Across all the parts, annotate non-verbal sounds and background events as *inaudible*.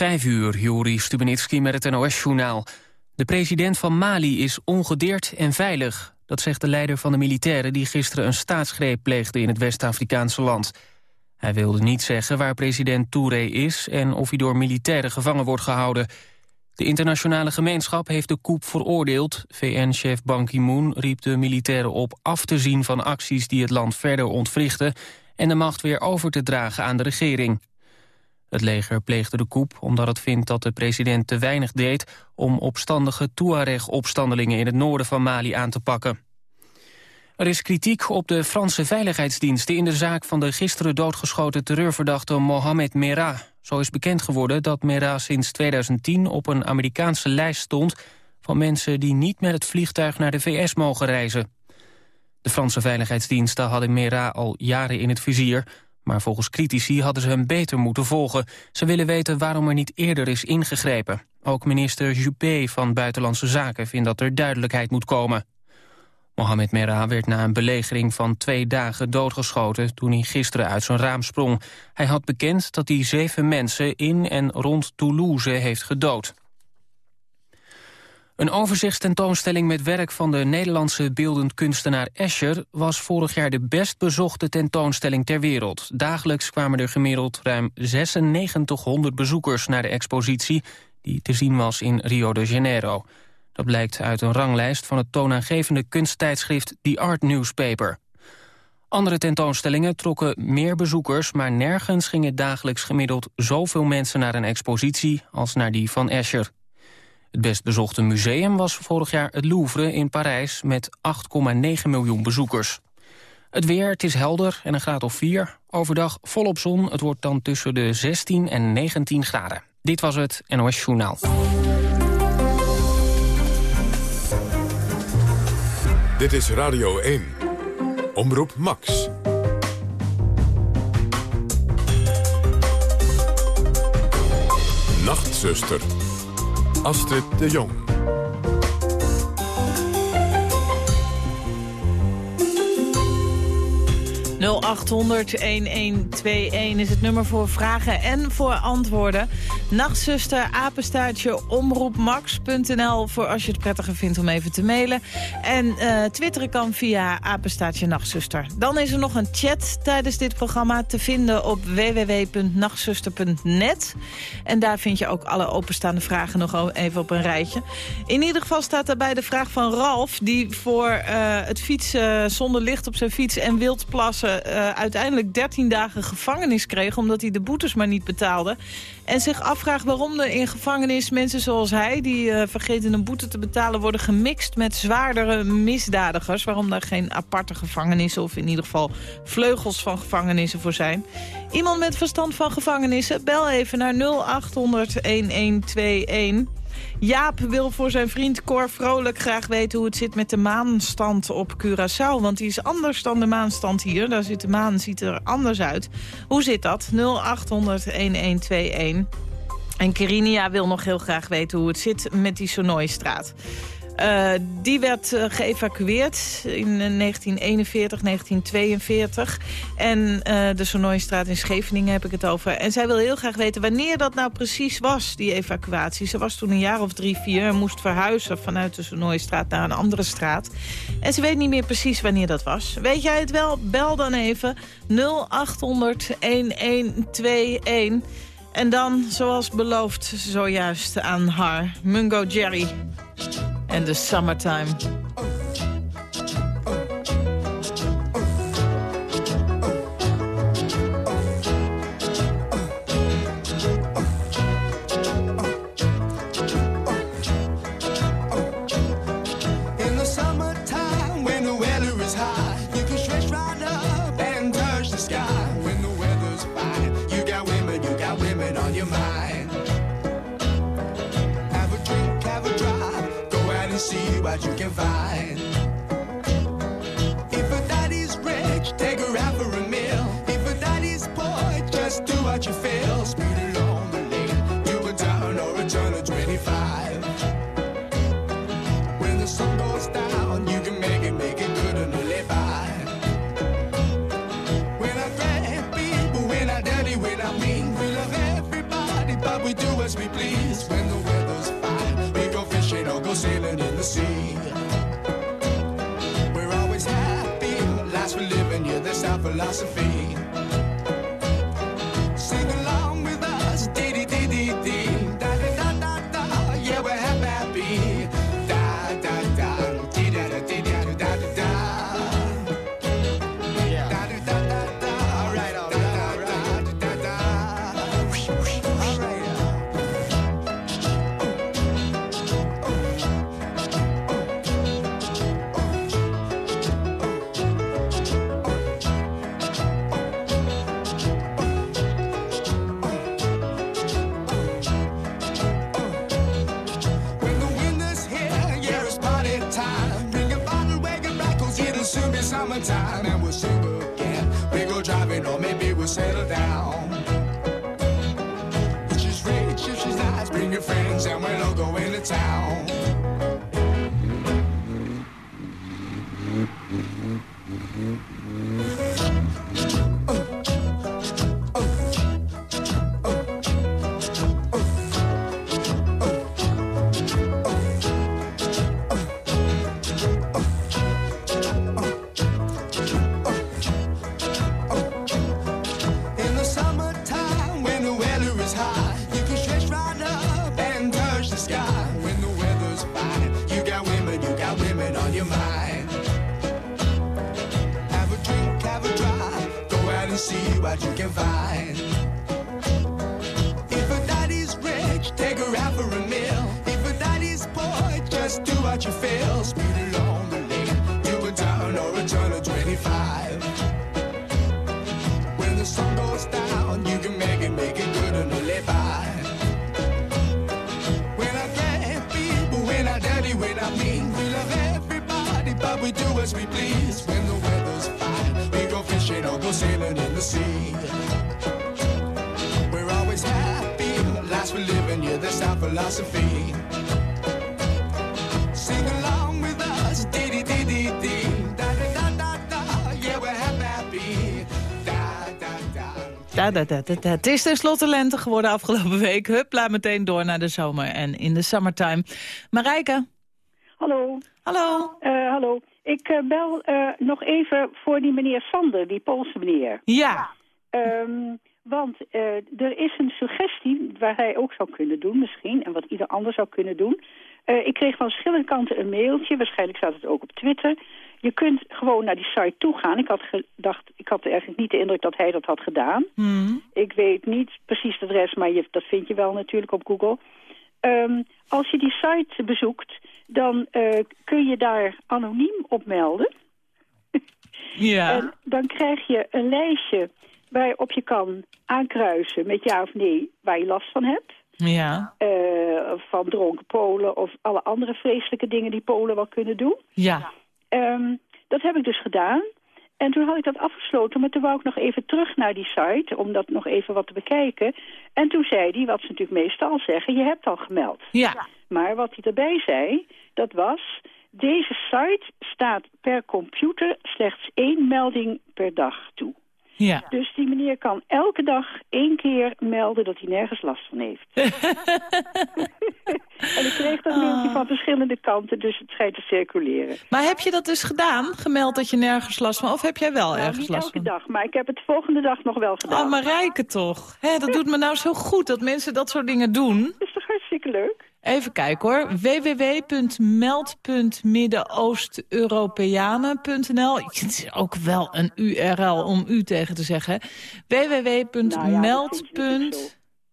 Vijf uur, Juri Stubenitski met het NOS-journaal. De president van Mali is ongedeerd en veilig. Dat zegt de leider van de militairen die gisteren een staatsgreep pleegde in het West-Afrikaanse land. Hij wilde niet zeggen waar president Touré is en of hij door militairen gevangen wordt gehouden. De internationale gemeenschap heeft de coup veroordeeld. VN-chef Ban Ki-moon riep de militairen op af te zien van acties die het land verder ontwrichten en de macht weer over te dragen aan de regering. Het leger pleegde de coup omdat het vindt dat de president te weinig deed... om opstandige Tuareg-opstandelingen in het noorden van Mali aan te pakken. Er is kritiek op de Franse veiligheidsdiensten... in de zaak van de gisteren doodgeschoten terreurverdachte Mohamed Merah. Zo is bekend geworden dat Merah sinds 2010 op een Amerikaanse lijst stond... van mensen die niet met het vliegtuig naar de VS mogen reizen. De Franse veiligheidsdiensten hadden Merah al jaren in het vizier... Maar volgens critici hadden ze hem beter moeten volgen. Ze willen weten waarom er niet eerder is ingegrepen. Ook minister Juppé van Buitenlandse Zaken vindt dat er duidelijkheid moet komen. Mohamed Merah werd na een belegering van twee dagen doodgeschoten... toen hij gisteren uit zijn raam sprong. Hij had bekend dat hij zeven mensen in en rond Toulouse heeft gedood. Een overzichtstentoonstelling met werk van de Nederlandse beeldend kunstenaar Escher... was vorig jaar de best bezochte tentoonstelling ter wereld. Dagelijks kwamen er gemiddeld ruim 9600 bezoekers naar de expositie... die te zien was in Rio de Janeiro. Dat blijkt uit een ranglijst van het toonaangevende kunsttijdschrift The Art Newspaper. Andere tentoonstellingen trokken meer bezoekers... maar nergens gingen dagelijks gemiddeld zoveel mensen naar een expositie... als naar die van Escher. Het best bezochte museum was vorig jaar het Louvre in Parijs... met 8,9 miljoen bezoekers. Het weer, het is helder en een graad of 4. Overdag volop zon, het wordt dan tussen de 16 en 19 graden. Dit was het NOS Journaal. Dit is Radio 1. Omroep Max. Nachtzuster. Astrid de Jong. 0800-1121 is het nummer voor vragen en voor antwoorden. Nachtzuster, apenstaartje, omroepmax.nl... voor als je het prettiger vindt om even te mailen. En uh, twitteren kan via apenstaartje nachtzuster. Dan is er nog een chat tijdens dit programma te vinden op www.nachtzuster.net. En daar vind je ook alle openstaande vragen nog even op een rijtje. In ieder geval staat daarbij de vraag van Ralf... die voor uh, het fietsen zonder licht op zijn fiets en uh, uiteindelijk 13 dagen gevangenis kreeg... omdat hij de boetes maar niet betaalde. En zich afvraagt waarom er in gevangenis mensen zoals hij... die uh, vergeten een boete te betalen worden gemixt met zwaardere misdadigers. Waarom daar geen aparte gevangenissen of in ieder geval vleugels van gevangenissen voor zijn. Iemand met verstand van gevangenissen, bel even naar 0800 1121. Jaap wil voor zijn vriend Cor Vrolijk graag weten hoe het zit met de maanstand op Curaçao. Want die is anders dan de maanstand hier. Daar zit de maan ziet er anders uit. Hoe zit dat? 0800-1121. En Kerinia wil nog heel graag weten hoe het zit met die Sonoystraat. Uh, die werd uh, geëvacueerd in 1941, 1942. En de Sonoystraat in Scheveningen heb ik het over. En zij wil heel graag weten wanneer dat nou precies was, die evacuatie. Ze was toen een jaar of drie, vier en moest verhuizen vanuit de Sonoystraat naar een andere straat. En ze weet niet meer precies wanneer dat was. Weet jij het wel? Bel dan even 0800 1121. En dan, zoals beloofd, zojuist aan haar, Mungo Jerry en the Summertime. Town. Het is tenslotte lente geworden afgelopen *laughs* week. Hupla, meteen door naar de zomer en in de summertime. Marijke, Hallo. hallo. Eh, hallo. Ik eh, bel eh, nog even voor die meneer Sander, die Poolse meneer. Ja, Ehm, want er is een suggestie waar hij ook zou kunnen doen misschien... en wat ieder ander zou kunnen doen. Eh, ik kreeg van verschillende kanten een mailtje, waarschijnlijk staat het ook op Twitter. Je kunt gewoon naar die site toe gaan. Ik had gedacht, ik had eigenlijk niet de indruk dat hij dat had gedaan. Hmm. Ik weet niet precies het adres, maar je, dat vind je wel natuurlijk op Google. Ehm, als je die site bezoekt, dan eh, kun je daar anoniem op melden. *laughs* ja. En dan krijg je een lijstje waarop je kan aankruisen met ja of nee waar je last van hebt. Ja, Eh, van dronken Polen of alle andere vreselijke dingen die Polen wel kunnen doen. ja. Ehm, dat heb ik dus gedaan. En toen had ik dat afgesloten, maar toen wou ik nog even terug naar die site... om dat nog even wat te bekijken. En toen zei hij, wat ze natuurlijk meestal zeggen... je hebt al gemeld. Ja, Maar wat hij erbij zei, dat was... deze site staat per computer slechts één melding per dag toe. Ja. Dus die meneer kan elke dag één keer melden dat hij nergens last van heeft. *laughs* en ik kreeg dat mailtje van verschillende kanten, dus het schijnt te circuleren. Maar heb je dat dus gedaan? Gemeld dat je nergens last van? Of heb jij wel Nou, ergens niet last elke van? dag, maar ik heb het volgende dag nog wel gedaan. Oh, Marijke toch. Hè, dat doet me nou zo goed dat mensen dat soort dingen doen. Dat is toch hartstikke leuk? Even kijken hoor. www.meld.midden-oost-europeanen.nl Het is ook wel een URL om u tegen te zeggen. www.meld.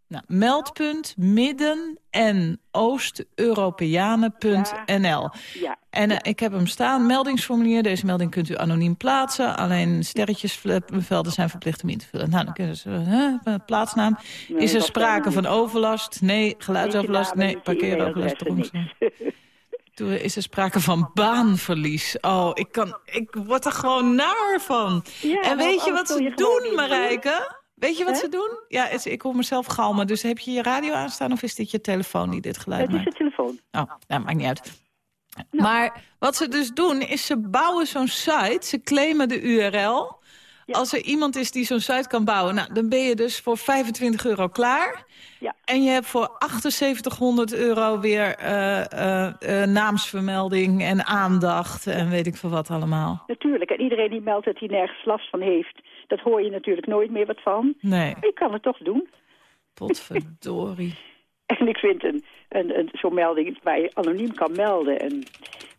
Nou nou, meld.midden- en oost-europeanen.nl. Ja. En eh, ik heb hem staan, meldingsformulier. Deze melding kunt u anoniem plaatsen. Alleen sterretjesvelden zijn verplicht om in te vullen. Nou, dan kunnen ze, hè, plaatsnaam. Is er sprake van overlast? Nee. Geluidsoverlast? Nee. Parkeeroverlast? *laughs* Is er sprake van baanverlies? Oh, ik, kan, ik word er gewoon naar van. Ja, en weet je anders wat ze doen, Marijke? Weet je wat ze doen? Ja, ik hoor mezelf galmen. Dus heb je je radio aanstaan of is dit je telefoon die dit geluid Het is maakt? de telefoon. Oh, nou, maakt niet uit. Maar wat ze dus doen, is ze bouwen zo'n site. Ze claimen de URL. Als er iemand is die zo'n site kan bouwen... Nou, dan ben je dus voor 25 euro klaar. Ja. En je hebt voor 7800 euro weer eh, eh, eh, naamsvermelding en aandacht... en weet ik veel wat allemaal. Natuurlijk. En iedereen die meldt dat hij nergens last van heeft... dat hoor je natuurlijk nooit meer wat van. Nee, Maar je kan het toch doen. potverdorie. *laughs* En ik vind een, een, een, zo'n melding waar je anoniem kan melden... en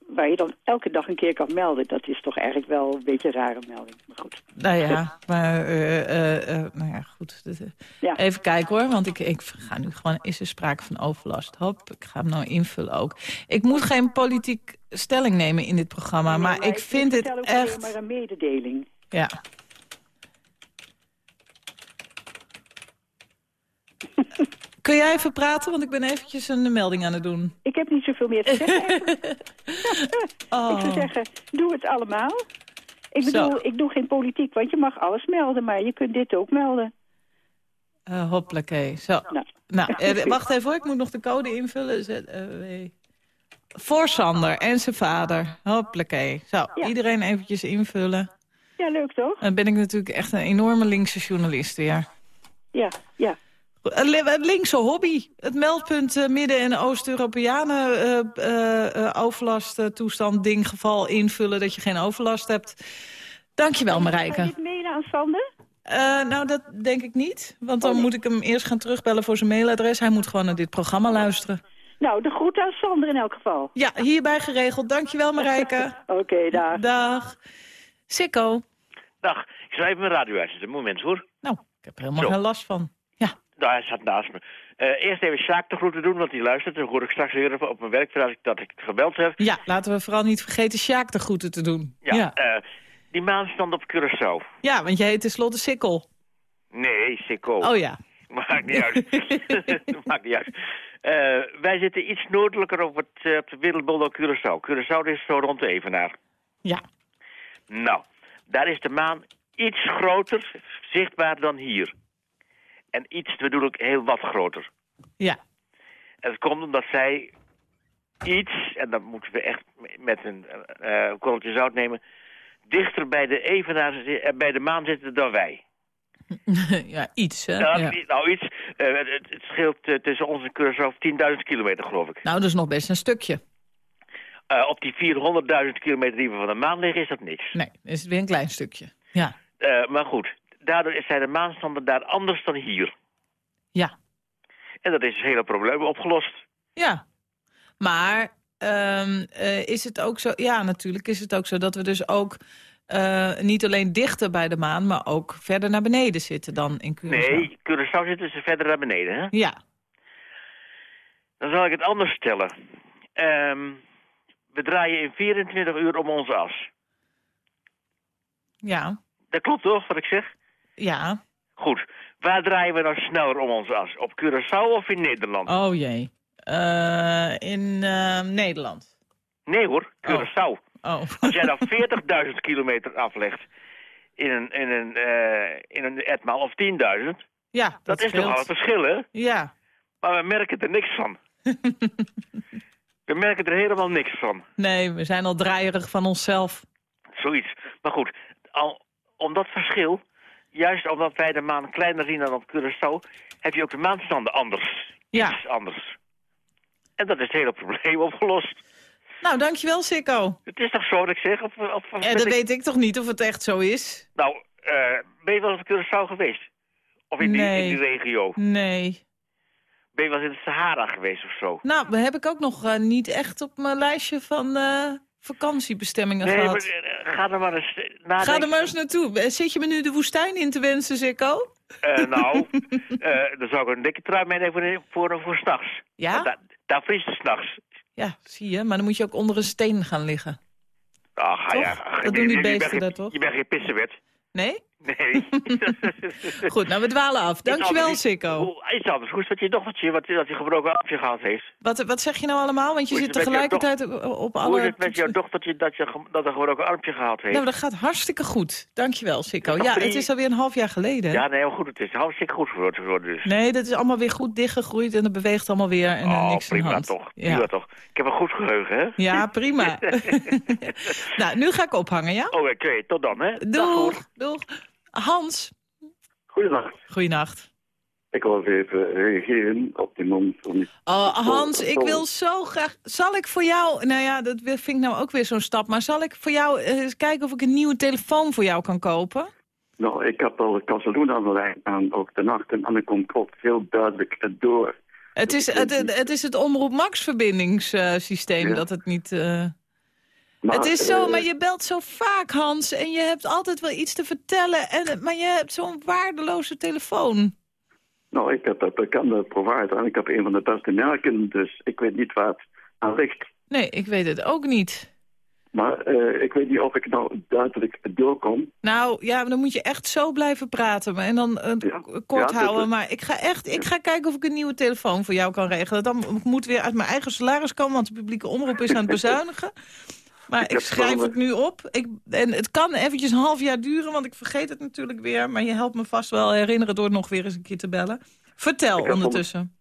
waar je dan elke dag een keer kan melden... dat is toch eigenlijk wel een beetje een rare melding. Maar goed. Nou ja, maar eh, eh, eh, nou ja, goed. Dus, Ja. Even kijken hoor, want ik, ik ga nu gewoon... Is er sprake van overlast? Hop, ik ga hem nou invullen ook. Ik moet geen politiek stelling nemen in dit programma... Nee, maar ik vind het echt... maar een mededeling. Ja. Kun jij even praten? Want ik ben eventjes een melding aan het doen. Ik heb niet zoveel meer te zeggen. Oh. *laughs* Ik zou zeggen, doe het allemaal. Ik Zo. bedoel, ik doe geen politiek, want je mag alles melden... maar je kunt dit ook melden. Uh, hoppakee. Zo. Nou. Nou, eh, *laughs* wacht even hoor. Ik moet nog de code invullen. ZW. Voor Sander en zijn vader. Hoppakee. Zo, Ja. iedereen eventjes invullen. Ja, leuk toch? Dan ben ik natuurlijk echt een enorme linkse journalist weer. Ja, ja. Een een linkse hobby. Het meldpunt eh, Midden- en Oost-Europeanen eh, eh, eh, overlasttoestand, ding, geval invullen dat je geen overlast hebt. Dankjewel, Ga je Marijke. dit mailen aan Sander? Eh, nou, dat denk ik niet. Want dan Oh, nee. moet ik hem eerst gaan terugbellen voor zijn mailadres. Hij moet gewoon naar dit programma luisteren. Nou, de groet aan Sander in elk geval. Ja, hierbij geregeld. Dankjewel, Marijke. *laughs* Oké, daar. Dag. Sikko. Dag, ik even mijn radio uitzetten. Moment hoor. Nou, ik heb er helemaal Zo. geen last van. Nou, hij staat naast me. Eh, eerst even Sjaak de groeten doen, want die luistert. Dan hoor ik straks weer op mijn werk dat ik, het gebeld heb. ja laten we vooral niet vergeten Sjaak de groeten te doen. Ja, ja. eh, die maanstand op Curaçao. Ja, want jij heet tenslotte Sikkel. Nee, Sikko. Oh ja. *laughs* Maakt niet uit. *laughs* Maakt niet uit. Eh, wij zitten iets noordelijker op, het, op de wereldbol Curaçao. Curaçao is zo rond de Evenaar. Ja. Nou, daar is de maan iets groter zichtbaar dan hier. En iets bedoel ik heel wat groter. Ja. En dat komt omdat zij iets, en dat moeten we echt met een eh korreltje zout nemen... dichter bij de evenaar, eh, bij de maan zitten dan wij. *laughs* ja, iets, hè? Nou, Ja. nou iets, eh, het, het scheelt tussen ons en Curaçao 10.000 kilometer, geloof ik. Nou, dat is nog best een stukje. Op die 400.000 kilometer die we van de maan liggen, is dat niks. Nee, is weer een klein stukje. Ja. Maar goed, daardoor zijn de maanstanden daar anders dan hier. Ja. En dat is het hele probleem opgelost. Ja. Maar ehm, eh, is het ook zo... Ja, natuurlijk is het ook zo dat we dus ook... eh, niet alleen dichter bij de maan, maar ook verder naar beneden zitten dan in Curaçao. Nee, Curaçao zitten ze verder naar beneden, hè? Ja. Dan zal ik het anders stellen. Ehm, we draaien in 24 uur om onze as. Ja. Dat klopt toch, wat ik zeg? Ja. Goed. Waar draaien we nou sneller om onze as? Op Curaçao of in Nederland? Oh jee. Eh, in eh, Nederland. Nee hoor, Curaçao. Oh. *laughs* Als jij nou 40.000 kilometer aflegt in een, in een, eh, in een etmaal of 10.000... ja, dat, Dat, is scheelt. nogal een verschil, hè? Ja. Maar we merken er niks van. *laughs* we merken er helemaal niks van. Nee, we zijn al draaierig van onszelf. Zoiets. Maar goed, al, om dat verschil, juist omdat wij de maan kleiner zien dan op Curaçao, heb je ook de maanstanden anders. Ja. Iets anders. En dat is het hele probleem *laughs* opgelost. Nou, dankjewel, Sikko. Het is toch zo dat ik zeg? Of, of, dat ik- weet ik toch niet of het echt zo is? Nou, eh, ben je wel eens op Curaçao geweest? Of in die, in die regio? Nee. Ben je wel eens in de Sahara geweest of zo? Nou, dat heb ik ook nog eh, niet echt op mijn lijstje van eh, vakantiebestemmingen Nee, gehad. eh, ga er maar eens nadenken. Ga er maar eens naartoe. Eh, Zit je me nu de woestijn in te wensen, Sikko? Eh, *laughs* nou, eh, dan zou ik een dikke trui meenemen voor, voor, voor s'nachts. Ja? Daar, daar vriest het s'nachts. Ja, zie je. Maar dan moet je ook onder een steen gaan liggen. Ach, ja, ach, Dat je- doen die beesten daar toch? Je bent geen pissewet. Nee? Nee. *laughs* Goed, nou we dwalen af. Dankjewel, Sikko. Iets anders. Hoe is dat je dochtertje, wat, dat je gebroken armpje gehad heeft? Wat, wat zeg je nou allemaal? Want je zit het tegelijkertijd op, alle... Hoe is het met jouw dochtertje dat, je, dat een gebroken armpje gehad heeft? Nou, dat gaat hartstikke goed. Dankjewel, Sikko. Ja, het is alweer een half jaar geleden. ja, nee, heel goed. Het is hartstikke goed geworden dus. Nee, dat is allemaal weer goed dichtgegroeid en dat beweegt allemaal weer en oh, niks prima hand. toch. Ja. Prima toch. Ik heb een goed geheugen, hè? ja, *laughs* prima. *laughs* nou, nu ga ik ophangen, ja? Oh, oké. Tot dan, hè? Dag. Doeg, doeg. Hans, Goedendag. goeienacht. Ik wil even reageren op die man van die... Oh, Hans, ik wil zo graag... Zal ik voor jou... Nou ja, dat vind ik nou ook weer zo'n stap. Maar zal ik voor jou eh, eens kijken of ik een nieuwe telefoon voor jou kan kopen? Nou, ik heb al Casaluna aan de lijn aan, ook de nachten, en ik kom ook heel duidelijk door. Het is het, het, het is het Omroep Max verbindingssysteem Ja. dat het niet... eh, Maar, het is zo, eh, maar je belt zo vaak, Hans. En je hebt altijd wel iets te vertellen. En, maar je hebt zo'n waardeloze telefoon. Nou, ik heb een bekende provider en ik heb een van de beste merken, dus ik weet niet waar het aan ligt. Nee, ik weet het ook niet. Maar eh, ik weet niet of ik nou duidelijk doorkom. Nou, ja, dan moet je echt zo blijven praten. Maar- En dan eh, Ja. kort Ja, houden. dat- Maar ik ga echt ik ga kijken of ik een nieuwe telefoon voor jou kan regelen. Dan moet weer uit mijn eigen salaris komen, want de publieke omroep is aan het *laughs* bezuinigen. Maar ik, schrijf gewoon, het nu op. Ik, en het kan eventjes een half jaar duren, want ik vergeet het natuurlijk weer. Maar je helpt me vast wel herinneren door nog weer eens een keer te bellen. Vertel ondertussen.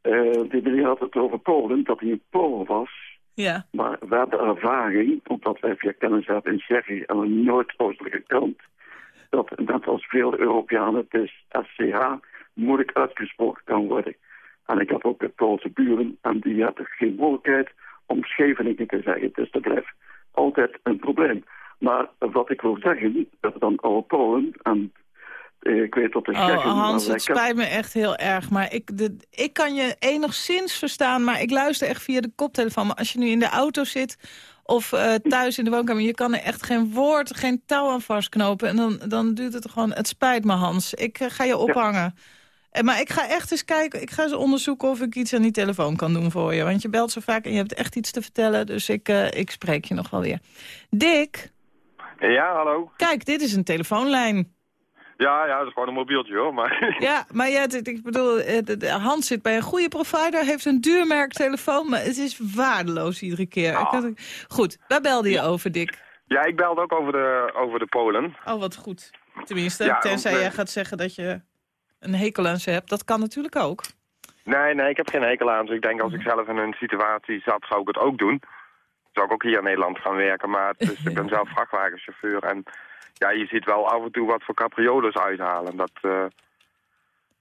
Eh, die had het over Polen, dat hij in Polen was. Ja. Maar we hebben ervaring, omdat wij via kennis hebben in Tsjechië en een noordoostelijke kant, dat net als veel Europeanen dus SCH moeilijk uitgesproken kan worden. En ik heb ook de Poolse buren en die hebben geen mogelijkheid om Scheveningen te zeggen. Dus dat blijft altijd een probleem. Maar wat ik wil zeggen, dat dan alle Polen en eh, ik weet dat de Oh. Hans, het spijt me echt heel erg. Maar ik, de, ik kan je enigszins verstaan, maar ik luister echt via de koptelefoon. Maar als je nu in de auto zit of eh, thuis in de woonkamer... je kan er echt geen woord, geen touw aan vastknopen. En dan, dan duurt het gewoon... Het spijt me, Hans. Ik eh, ga je ophangen. Maar ik ga echt eens kijken, ik ga eens onderzoeken of ik iets aan die telefoon kan doen voor je. Want je belt zo vaak en je hebt echt iets te vertellen. Dus ik, eh, ik spreek je nog wel weer. Dick, Ja, hallo. kijk, dit is een telefoonlijn. Ja, ja, dat is gewoon een mobieltje hoor. Maar *laughs* Ja, maar ja, ik bedoel, eh, Hans zit bij een goede provider, heeft een duurmerk telefoon, maar het is waardeloos iedere keer. Ik had- goed, waar belde je over, Dick? ja, ik belde ook over de, over de Polen. Oh, wat goed. Tenminste, Ja, tenzij want, jij eh, gaat zeggen dat je een hekel aan ze hebt. Dat kan natuurlijk ook. Nee, nee, ik heb geen hekel aan. Dus ik denk als ik zelf in een situatie zat, zou ik het ook doen. Zou ik ook hier in Nederland gaan werken. Maar is, *laughs* ik ben zelf vrachtwagenchauffeur. En ja, je ziet wel af en toe wat voor caprioles uithalen. Dat, eh,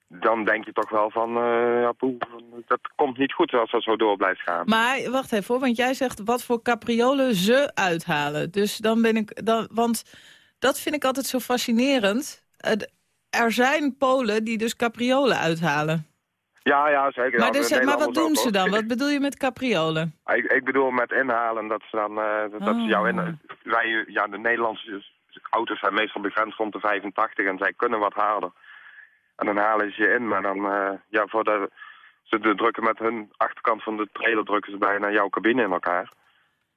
dan denk je toch wel van, eh, ja, poeh, dat komt niet goed als dat zo door blijft gaan. Maar wacht even hoor, want jij zegt wat voor capriolen ze uithalen. Dus dan ben ik, dan, want dat vind ik altijd zo fascinerend. Eh, er zijn Polen die dus capriolen uithalen. Ja, ja, zeker. Maar, dus, maar wat doen ze dan? Wat bedoel je met capriolen? Ik, ik bedoel met inhalen dat ze dan eh, dat, dat ze jou in. Wij, ja, de Nederlandse auto's zijn meestal begrensd rond de 85 en zij kunnen wat harder. En dan halen ze je in, maar dan eh, ja, voor de, ze drukken met hun achterkant van de trailer drukken ze bijna jouw cabine in elkaar.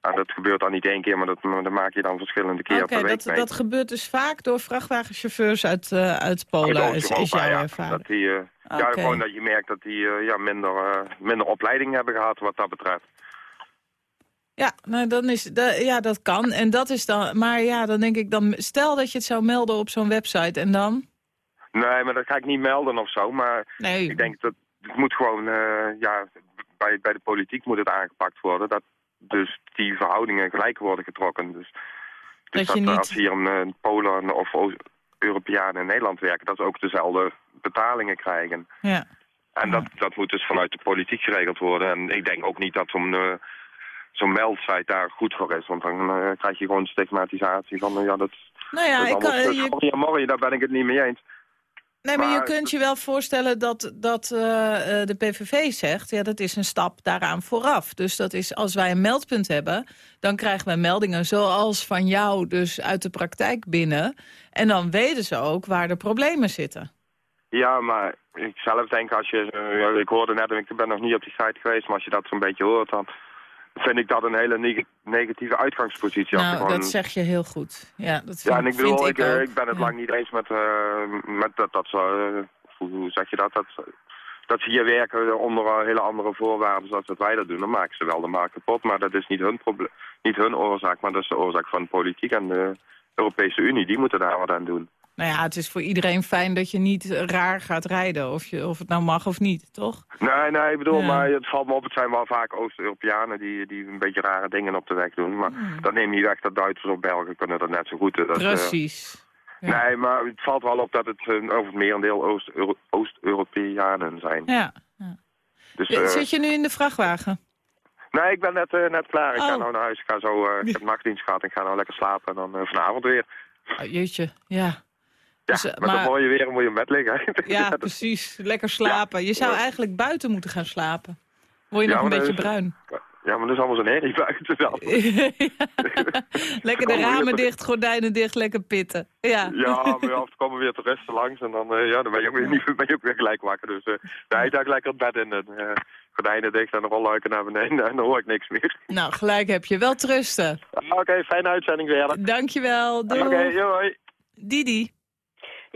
Nou, dat gebeurt dan niet één keer, maar dat, dat maak je dan verschillende keer per week dat, mee. dat gebeurt dus vaak door vrachtwagenchauffeurs uit, eh, uit Polen, Uit is, jouw ja. ervaring. Dat die, eh, ja, gewoon dat je merkt dat die eh, ja, minder, minder opleiding hebben gehad wat dat betreft. Ja, nou, dan is, da- ja, dat kan. En dat is dan, maar ja, dan denk ik, dan, stel dat je het zou melden op zo'n website en dan? Nee, maar dat ga ik niet melden of zo, maar... Nee, Ik denk dat het moet gewoon, ja, bij, bij de politiek moet het aangepakt worden. Dat dus die verhoudingen gelijk worden getrokken. Dus, dus Dat niet- als hier een, eh, Polen of Europeanen in Nederland werken, dat ze ook dezelfde betalingen krijgen. ja. En dat, dat moet dus vanuit de politiek geregeld worden. En ik denk ook niet dat zo'n eh, zo'n meldsite daar goed voor is. Want dan eh, krijg je gewoon stigmatisatie van, eh, ja, dat, Nou ja, dat is ik kan, allemaal je, morgen, daar ben ik het niet mee eens. Nee, maar je kunt je wel voorstellen dat, dat eh, eh, de PVV zegt... ja, dat is een stap daaraan vooraf. Dus dat is, als wij een meldpunt hebben... dan krijgen wij meldingen zoals van jou dus uit de praktijk binnen. En dan weten ze ook waar de problemen zitten. Ja, maar ik zelf denk als je, eh, ik hoorde net, en ik ben nog niet op die site geweest, maar als je dat zo'n beetje hoort, dan vind ik dat een hele neg- negatieve uitgangspositie. Nou, gewoon- dat zeg je heel goed. Ja, dat ja, vind, en ik bedoel, ik, eh, ik ben het Ja. lang niet eens met, eh, met dat, dat ze, eh, hoe, zeg je dat, dat, dat ze hier werken onder hele andere voorwaarden zoals dat wij dat doen. Dan maken ze wel de markt kapot, maar dat is niet hun, probleem, niet hun oorzaak, maar dat is de oorzaak van de politiek en de Europese Unie. Die moeten daar wat aan doen. Nou ja, het is voor iedereen fijn dat je niet raar gaat rijden. Of, je, of het nou mag of niet, toch? Nee, nee, ik bedoel, Ja. maar het valt me op, het zijn wel vaak Oost-Europeanen die, die een beetje rare dingen op de weg doen. Maar Hmm. dat neemt niet weg dat Duitsers of Belgen kunnen dat net zo goed. Dat, eh, Precies. Nee, maar het valt wel op dat het eh, over het merendeel Oost- Euro- Oost-Europeanen zijn. Ja. Dus, eh, Zit je nu in de vrachtwagen? Nee, ik ben net, eh, net klaar. Ik ga Oh. nou naar huis. Ik, ga zo, eh, ik heb *laughs* nachtdienst gehad en ik ga nou lekker slapen. En dan eh, vanavond weer. Oh, jeetje, ja. Ja, Dus, eh, met maar- mooie weer moet je in bed liggen. *laughs* Ja, precies. Lekker slapen. Je zou eigenlijk buiten moeten gaan slapen. Word je Ja, nog een beetje bruin. ja, maar dat is allemaal zo'n herrie *laughs* buiten *laughs* lekker de ramen dicht, gordijnen dicht, lekker pitten. Ja. Ja, maar komen weer toeristen langs en dan, eh, ja, dan ben je ook weer, niet, ben je ook weer gelijk wakker. Dus uh, ik duik lekker het bed in. En, gordijnen dicht en de rolluiken naar beneden en dan hoor ik niks meer. Nou, gelijk heb je. Wel trusten. Oké, fijne uitzending weer. Dankjewel. Doei. Oké, hoi. Didi.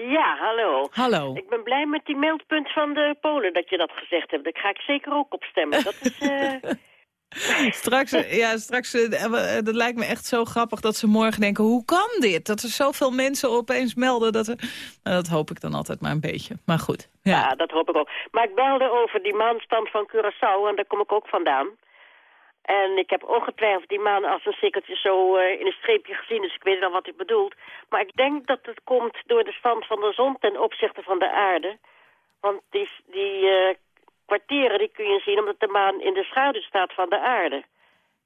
Ja, hallo. Hallo. Ik ben blij met die meldpunt van de Polen dat je dat gezegd hebt. Daar ga ik zeker ook op stemmen. Dat is... eh, *laughs* Straks, ja, straks eh, eh, dat lijkt me echt zo grappig dat ze morgen denken... hoe kan dit? Dat er zoveel mensen opeens melden. Dat, er... nou, dat hoop ik dan altijd maar een beetje. Maar goed. Ja. ja, dat hoop ik ook. Maar ik belde over die maanstand van Curaçao en daar kom ik ook vandaan. En ik heb ongetwijfeld die maan als een sikkeltje zo eh, in een streepje gezien, dus ik weet al wat hij bedoelt. Maar ik denk dat het komt door de stand van de zon ten opzichte van de aarde. Want die, die eh, kwartieren die kun je zien omdat de maan in de schaduw staat van de aarde.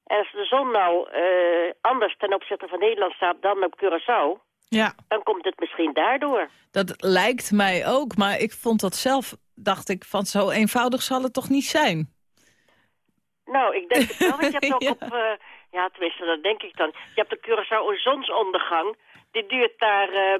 En als de zon nou eh, anders ten opzichte van Nederland staat dan op Curaçao, ja, dan komt het misschien daardoor. dat lijkt mij ook. Maar ik vond dat zelf, dacht ik, van zo eenvoudig zal het toch niet zijn? Nou, ik denk het wel, want je hebt *laughs* ook Ja. op... eh, ja, tenminste, dat denk ik dan. Je hebt de Curaçao een zonsondergang. Die duurt daar eh,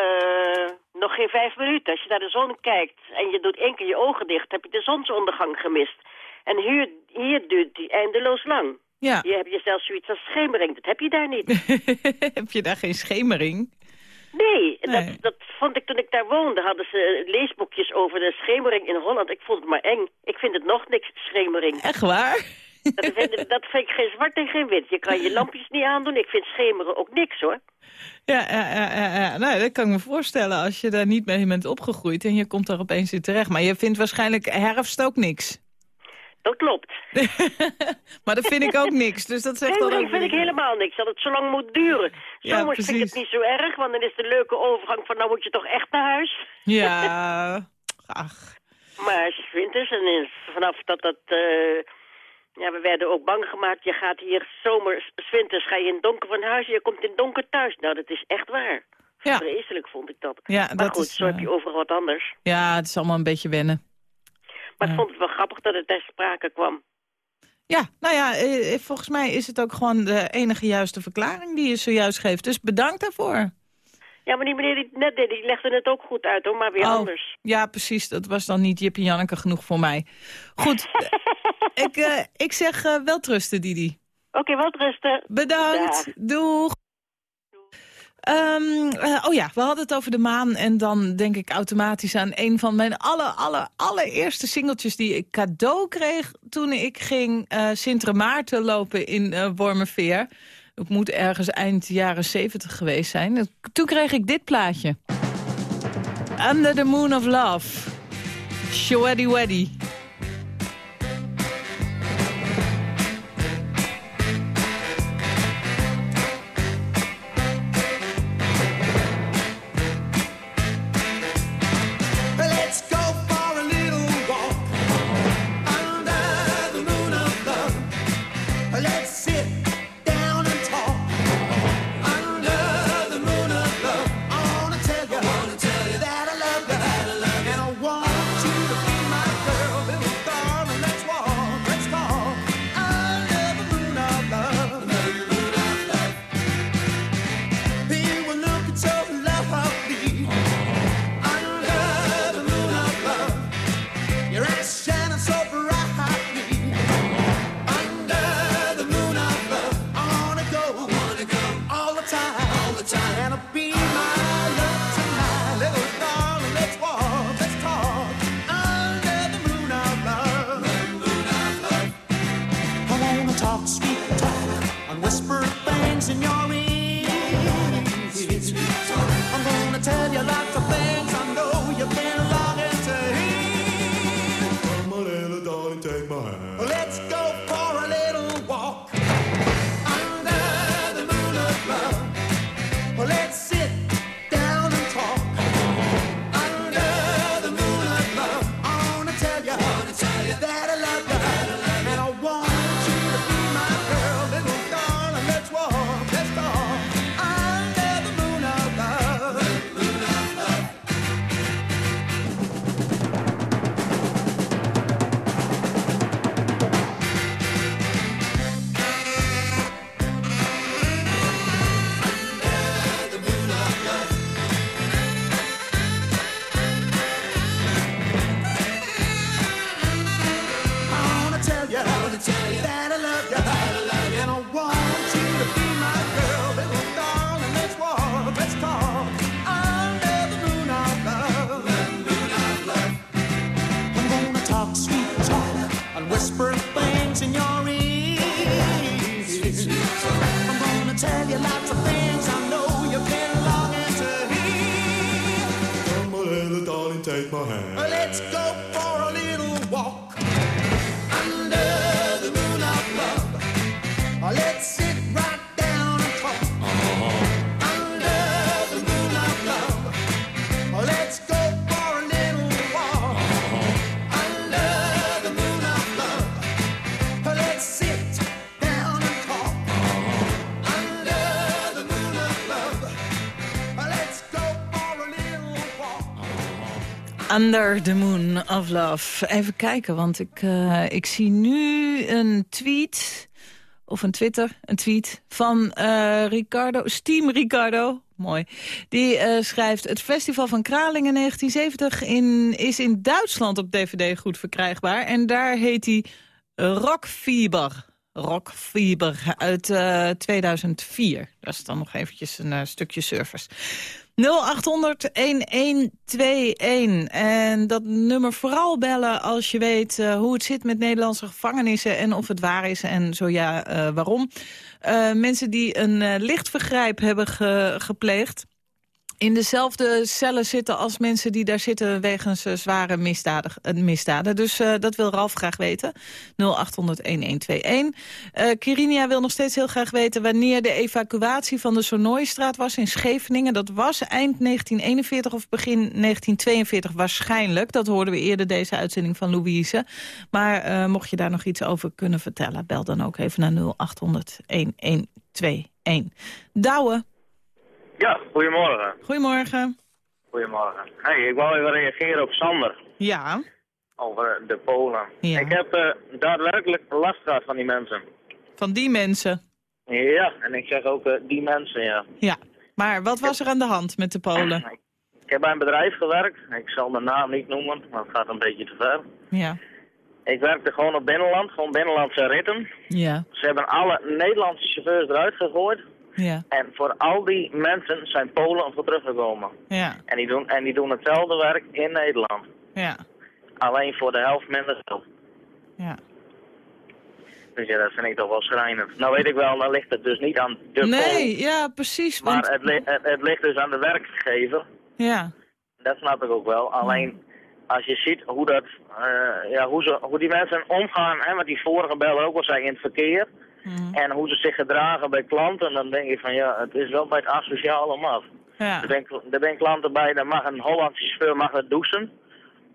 eh, nog geen vijf minuten. Als je naar de zon kijkt en je doet één keer je ogen dicht... heb je de zonsondergang gemist. En hier, hier duurt die eindeloos lang. Ja. Hier heb je zelfs zoiets als schemering. Dat heb je daar niet. *laughs* heb je daar geen schemering? Nee, Nee. Dat, dat vond ik toen ik daar woonde. Hadden ze leesboekjes over de schemering in Holland. Ik vond het maar eng. Ik vind het nog niks, schemering. Echt waar? Dat vind, dat vind ik geen zwart en geen wit. Je kan je lampjes niet aandoen. Ik vind schemeren ook niks, hoor. Ja, ja, ja, ja, ja. Nou, dat kan ik me voorstellen als je daar niet mee bent opgegroeid en je komt daar opeens in terecht. Maar je vindt waarschijnlijk herfst ook niks. Dat klopt. *laughs* maar dat vind ik ook niks. Dus dat zegt Schemering ook vind ik helemaal niks. Dat het zo lang moet duren. Ja, Zomers vind ik het niet zo erg, want dan is de leuke overgang van nou moet je toch echt naar huis. Ja, *laughs* ach. Maar winters en vanaf dat dat... eh, ja, we werden ook bang gemaakt. Je gaat hier zomers, 's winters ga je in het donker van huis en je komt in het donker thuis. Nou, dat is echt waar. Ja. Vreselijk vond ik dat. Ja, maar dat goed, is, zo eh, heb je overal wat anders. Ja, het is allemaal een beetje wennen. Maar ik vond het wel grappig dat het ter sprake kwam. Ja, nou ja, eh, volgens mij is het ook gewoon de enige juiste verklaring die je zojuist geeft. Dus bedankt daarvoor. Ja, maar die meneer die het net deed, die legde het ook goed uit hoor, maar weer Oh, anders. Ja, precies. Dat was dan niet Jip en Janneke genoeg voor mij. Goed, *laughs* eh, ik, eh, ik zeg wel trusten, Didi. Oké, wat rusten. Bedankt. Dag. Doeg. Ehm, eh, oh ja, we hadden het over de maan. En dan denk ik automatisch aan een van mijn aller, aller, allereerste singeltjes... die ik cadeau kreeg toen ik ging eh Sint Maarten lopen in eh Wormerveer. Het moet ergens eind jaren zeventig geweest zijn. Toen kreeg ik dit plaatje. Under the Moon of Love. Shweddy Weddy. Lots of things I know Under the Moon of Love. Even kijken, want ik, eh, ik zie nu een tweet... of een Twitter, een tweet van eh, Ricardo, Steam Ricardo... Mooi. Die eh, schrijft... Het festival van Kralingen 1970 in, is in Duitsland op DVD goed verkrijgbaar. En daar heet hij Rockfieber. Rockfieber uit eh, 2004. Dat is dan nog eventjes een stukje service. 0800-1121. En dat nummer vooral bellen als je weet eh, hoe het zit met Nederlandse gevangenissen... en of het waar is en zo ja, eh, waarom. Eh, mensen die een lichtvergrijp hebben ge- gepleegd in dezelfde cellen zitten als mensen die daar zitten wegens eh, zware misdaden, eh, misdaden. Dus eh, dat wil Ralf graag weten. 0800-1121. Eh Kirinia wil nog steeds heel graag weten wanneer de evacuatie van de Sonoystraat was in Scheveningen. Dat was eind 1941 of begin 1942 waarschijnlijk. Dat hoorden we eerder deze uitzending van Louise. Maar mocht je daar nog iets over kunnen vertellen, bel dan ook even naar 0800-1121. Douwe, Ja, goedemorgen. goedemorgen. Goedemorgen. Hey, ik wou even reageren op Sander Ja. over de Polen. Ja. Ik heb eh, daadwerkelijk last gehad van die mensen. Van die mensen. Ja, en ik zeg ook eh, die mensen, ja. Ja. Maar wat was er aan de hand met de Polen? Ik heb bij een bedrijf gewerkt. Ik zal de naam niet noemen, maar het gaat een beetje te ver. Ja. Ik werkte gewoon op binnenland, gewoon binnenlandse ritten. Ja. Ze hebben alle Nederlandse chauffeurs eruit gegooid. Ja. En voor al die mensen zijn Polen voor teruggekomen. Ja. En die doen, en die doen hetzelfde werk in Nederland. Ja. Alleen voor de helft minder geld. Ja. Dus ja, dat vind ik toch wel schrijnend. Nou weet ik wel, dan ligt het dus niet aan de Nee, ja, precies. Want, maar het, li- het, het ligt dus aan de werkgever. ja. Dat snap ik ook wel. Alleen als je ziet hoe, dat, eh, ja, hoe, ze, hoe die mensen omgaan, hè, wat die vorige bellen ook al zei, in het verkeer. Mhm. En hoe ze zich gedragen bij klanten, dan denk ik van ja, het is wel bij het asociale om af. Ja. Er zijn, er zijn klanten bij, dan mag een Hollandse chauffeur mag het douchen.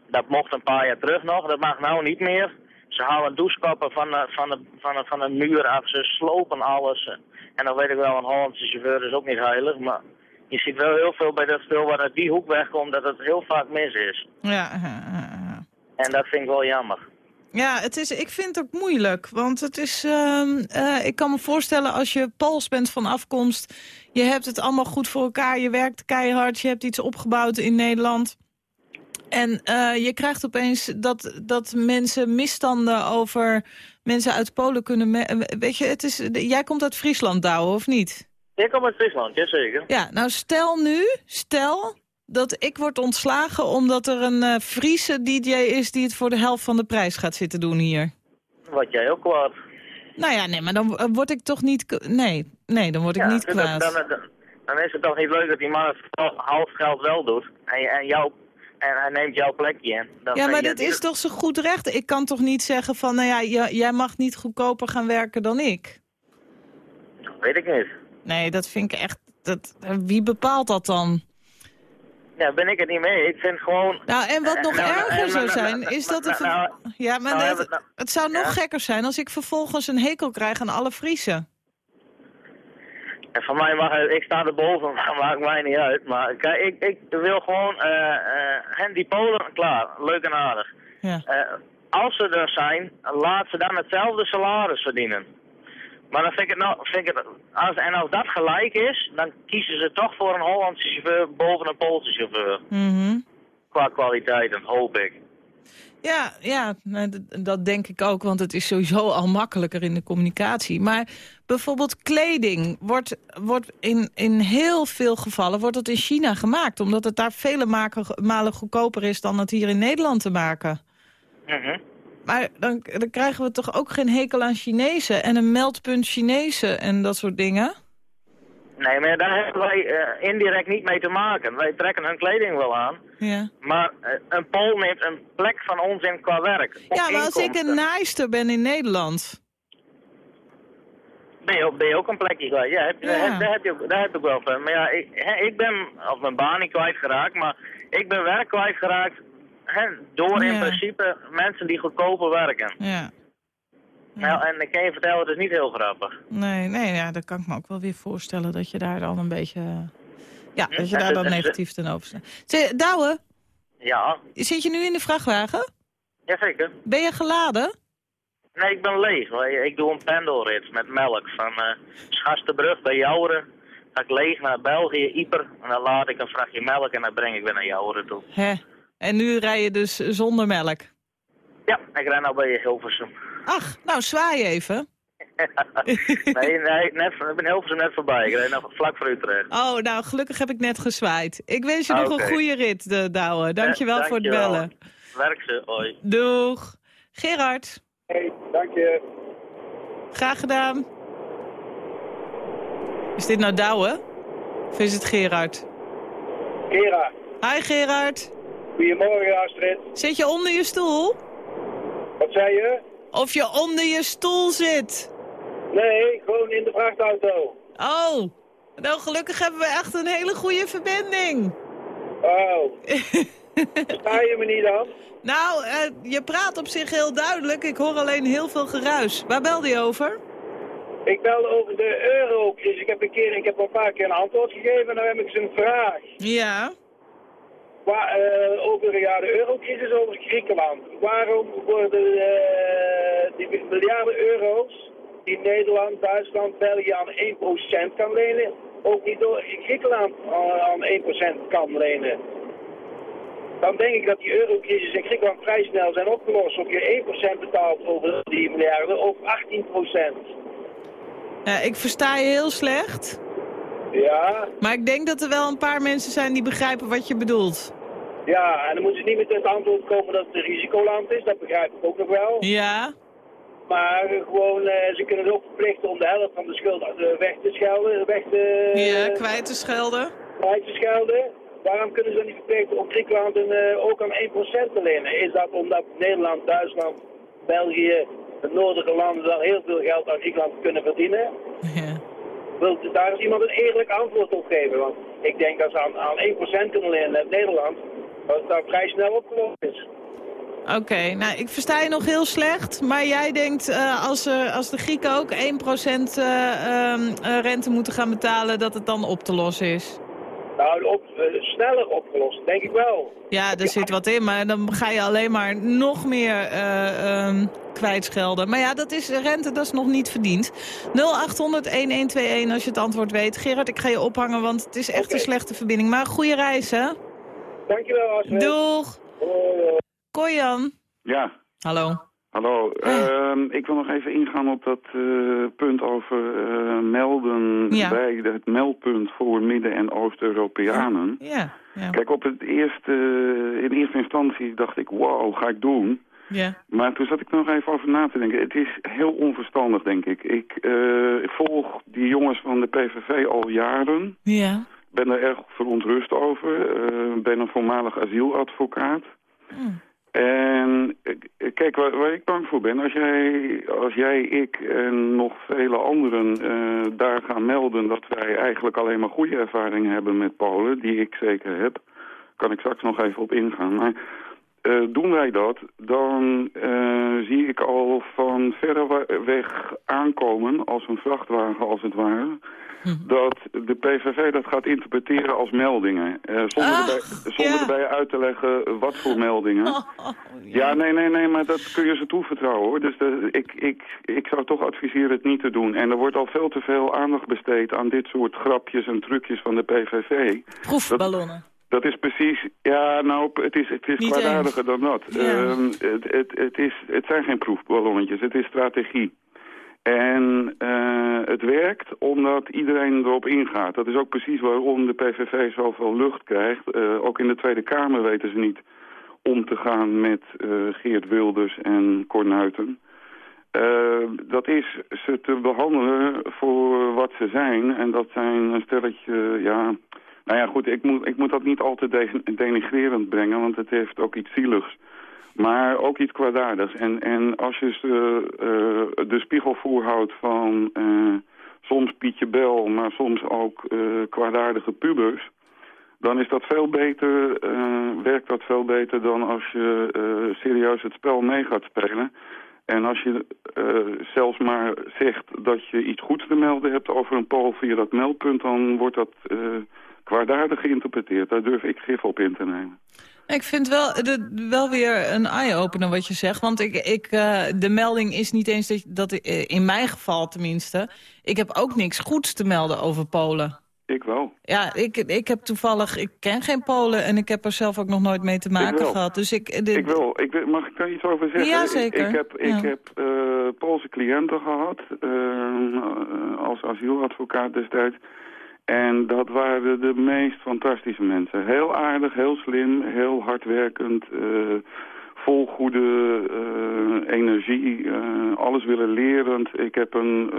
Dat mocht een paar jaar terug nog, dat mag nou niet meer. Ze halen douchekoppen van de, van, de, van, de, van de muur af, ze slopen alles. En dan weet ik wel, een Hollandse chauffeur is ook niet heilig, maar je ziet wel heel veel bij dat spul waar uit die hoek wegkomt dat het heel vaak mis is. Ja. En dat vind ik wel jammer. Ja, het is, ik vind het ook moeilijk. Want het is, ehm, eh, ik kan me voorstellen als je Pools bent van afkomst... je hebt het allemaal goed voor elkaar, je werkt keihard... je hebt iets opgebouwd in Nederland... En eh, je krijgt opeens dat, dat mensen misstanden over mensen uit Polen kunnen... me- Weet je, het is, jij komt uit Friesland, Douwe, of niet? Ik kom uit Friesland, jazeker. Ja, nou stel nu, stel dat ik word ontslagen... omdat er een eh, Friese DJ is die het voor de helft van de prijs gaat zitten doen hier. Wat jij ook kwaad. Nou ja, nee, maar dan eh, word ik toch niet... Nee, nee dan word ik Ja, niet dus kwaad. Dan, dan, dan is het toch niet leuk dat die man het half geld wel doet. En, en, jou, en hij neemt jouw plekje in. Dan ja, maar dit is toch zo goed recht? Ik kan toch niet zeggen van, nou ja, jij mag niet goedkoper gaan werken dan ik? Weet ik niet. Nee, dat vind ik echt... Dat, wie bepaalt dat dan? Ja, ben ik het niet mee. Ik vind gewoon... Nou, en wat nog Nou, nou, erger nou, zou zijn, is dat... er nou, Ja, maar het zou nog gekker zijn als ik vervolgens een hekel krijg aan alle Friesen. En van mij mag het, ik sta erboven, *laughs* maar maakt mij niet uit. Maar kijk, ik, ik wil gewoon, eh eh hen die Polen, klaar, leuk en aardig. Ja. Eh, als ze er zijn, laat ze dan hetzelfde salaris verdienen. Maar dan vind ik het nou, vind ik het, als, en als dat gelijk is, dan kiezen ze toch voor een Hollandse chauffeur boven een Poolse chauffeur. Mhm. Qua kwaliteiten, hoop ik. Ja, ja nou, dat, denk ik ook, want het is sowieso al makkelijker in de communicatie. Maar bijvoorbeeld kleding wordt, wordt in, in heel veel gevallen wordt het in China gemaakt. Omdat het daar vele malen goedkoper is dan het hier in Nederland te maken. Mhm. Maar dan, dan krijgen we toch ook geen hekel aan Chinezen en een meldpunt Chinezen en dat soort dingen? Nee, maar daar hebben wij eh, indirect niet mee te maken. Wij trekken hun kleding wel aan. Ja. Maar eh, een Pool neemt een plek van ons in qua werk. Ja, maar als ik een naaister ben in Nederland... Ben je, ook- ben je ook een plekje kwijt? Ja, heb, Ja. Daar, daar heb je, ook- daar heb ik wel van. Maar ja, ik, ik ben, of mijn baan niet kwijtgeraakt, maar ik ben werk kwijtgeraakt hè, door in Ja. principe mensen die goedkoper werken. Ja. Nou, en ik kan je vertellen, het is niet heel grappig. Nee, nee ja, dat kan ik me ook wel weer voorstellen dat je daar dan een beetje... Ja, dat je daar dan negatief ten over staat. Douwe, Ja, zit je nu in de vrachtwagen? jazeker. Ben je geladen? Nee, ik ben leeg. Ik doe een pendelrit met melk van eh Schastenbrug bij Jouren. Ga ik leeg naar België, Ieper. En dan laat ik een vrachtje melk en dan breng ik weer naar Jouren toe. Hè. En nu rij je dus zonder melk. Ja, ik ren nou bij Hilversum. Ach, nou zwaai even. *laughs* nee, nee, net, ik ben Hilversum net voorbij. Ik rijd nog vlak voor Utrecht. Oh, nou gelukkig heb ik net gezwaaid. Ik wens je nog een goede rit, de Douwe. Dankjewel Eh, voor het bellen. Werk ze, hoi. Doeg. Gerard, Hey, dank je. graag gedaan. Is dit nou Douwe? Of is het Gerard? Kera, Hi Gerard. Goedemorgen Astrid. Zit je onder je stoel? Wat zei je? Of je onder je stoel zit? Nee, gewoon in de vrachtauto. Oh, nou gelukkig hebben we echt een hele goede verbinding. Oh. *laughs* Sta je me niet dan? Nou, eh, je praat op zich heel duidelijk. Ik hoor alleen heel veel geruis. Waar belde je over? Ik belde over de eurocrisis. Ik heb een keer, ik heb al een paar keer een antwoord gegeven en dan heb ik zo'n vraag. Ja. Waar, eh, over ja, de eurocrisis over Griekenland. Waarom worden eh, die miljarden euro's die Nederland, Duitsland, België aan 1% kan lenen, ook niet door Griekenland eh, aan 1% kan lenen? Dan denk ik dat die eurocrisis in Griekenland vrij snel zijn opgelost. Of je 1% betaalt over die miljarden of 18%. Ja, ik versta je heel slecht. Ja, Maar ik denk dat er wel een paar mensen zijn die begrijpen wat je bedoelt. Ja, en dan moeten ze niet met het antwoord komen dat het een risicoland is. Dat begrijp ik ook nog wel. Ja. Maar gewoon, eh, ze kunnen het ook verplichten om de helft van de schuld eh, weg te schelden, weg te, Ja, kwijt te schelden. kwijt te schelden. Waarom kunnen ze dan niet verplichten om Griekenland een, eh, ook aan 1% te lenen? Is dat omdat Nederland, Duitsland, België, de noordelijke landen dan heel veel geld aan Griekenland kunnen verdienen? Ja. Wil daar eens iemand een eerlijk antwoord op geven? Want ik denk dat ze aan, aan 1% kunnen lenen uit Nederland, dat het daar vrij snel opgelost is. Oké, nou ik versta je nog heel slecht. Maar jij denkt eh, als, eh, als de Grieken ook 1% eh, ehm, eh, rente moeten gaan betalen... dat het dan op te lossen is? Nou, op, sneller opgelost, denk ik wel. Ja, er zit wat in, maar dan ga je alleen maar nog meer eh, ehm, kwijtschelden. Maar ja, dat is rente, dat is nog niet verdiend. 0800-1121 als je het antwoord weet. Gerard, ik ga je ophangen, want het is echt een slechte verbinding. Maar goede reis, hè? Dankjewel, Astrid. Doeg! Koyan. Ja, Hallo. hallo. Ehm, ik wil nog even ingaan op dat eh, punt over eh, melden Ja. bij het meldpunt voor Midden- en Oost-Europeanen. Ja, ja. Kijk, op het eerste, in eerste instantie dacht ik, wow, ga ik doen. ja. Maar toen zat ik er nog even over na te denken. Het is heel onverstandig, denk ik. Ik eh, volg die jongens van de PVV al jaren. Ja. Ben er erg verontrust over. Eh, ben een voormalig asieladvocaat. Hmm. En kijk, waar, waar ik bang voor ben, als jij, als jij, ik en nog vele anderen eh, daar gaan melden dat wij eigenlijk alleen maar goede ervaringen hebben met Polen, die ik zeker heb, kan ik straks nog even op ingaan. Maar eh, doen wij dat, dan zie ik al van verre weg aankomen als een vrachtwagen als het ware *laughs* dat de PVV dat gaat interpreteren als meldingen. eh, zonder Ah, erbij, zonder ja. erbij uit te leggen wat voor *laughs* meldingen. Ja, nee, nee, nee, maar dat kun je ze toevertrouwen hoor. Dus de, ik, ik, ik zou toch adviseren het niet te doen. En er wordt al veel te veel aandacht besteed aan dit soort grapjes en trucjes van de PVV. Proefballonnen. Dat is precies, ja, nou, het is, het is Niet kwaadaardiger dan dat. Ja. Ehm, het, het, het, is, het zijn geen proefballonnetjes, het is strategie. En eh, het werkt omdat iedereen erop ingaat. Dat is ook precies waarom de PVV zoveel lucht krijgt. Eh, ook in de Tweede Kamer weten ze niet om te gaan met eh, Geert Wilders en Cornuiten. Dat is ze te behandelen voor wat ze zijn. En dat zijn een stelletje, ja... Nou ja, goed, ik moet, ik moet dat niet al te de- denigrerend brengen, want het heeft ook iets zieligs. Maar ook iets kwaadaardigs. En, en als je ze, eh, de spiegel voorhoudt van eh, soms Pietje Bel, maar soms ook eh, kwaadaardige pubers... dan is dat veel beter, eh, werkt dat veel beter dan als je eh, serieus het spel mee gaat spelen. En als je eh, zelfs maar zegt dat je iets goeds te melden hebt over een poll via dat meldpunt... dan wordt dat eh, kwaadaardig geïnterpreteerd. Daar durf ik gif op in te nemen. Ik vind wel, de, wel weer een eye-opener wat je zegt. Want ik, ik, eh, de melding is niet eens, dat, dat eh, in mijn geval tenminste... ik heb ook niks goeds te melden over Polen. Ik wel. Ja, ik, ik heb toevallig, ik ken geen Polen en ik heb er zelf ook nog nooit mee te maken gehad. Dus ik, de, Ik wil, ik, wil- mag ik daar iets over zeggen? Ja, Ik- zeker. Ik, heb, ik Ja. heb eh, Poolse cliënten gehad eh, als asieladvocaat destijds. En dat waren de meest fantastische mensen. Heel aardig, heel slim, heel hardwerkend, eh, vol goede eh, energie, eh, alles willen lerend. Ik heb een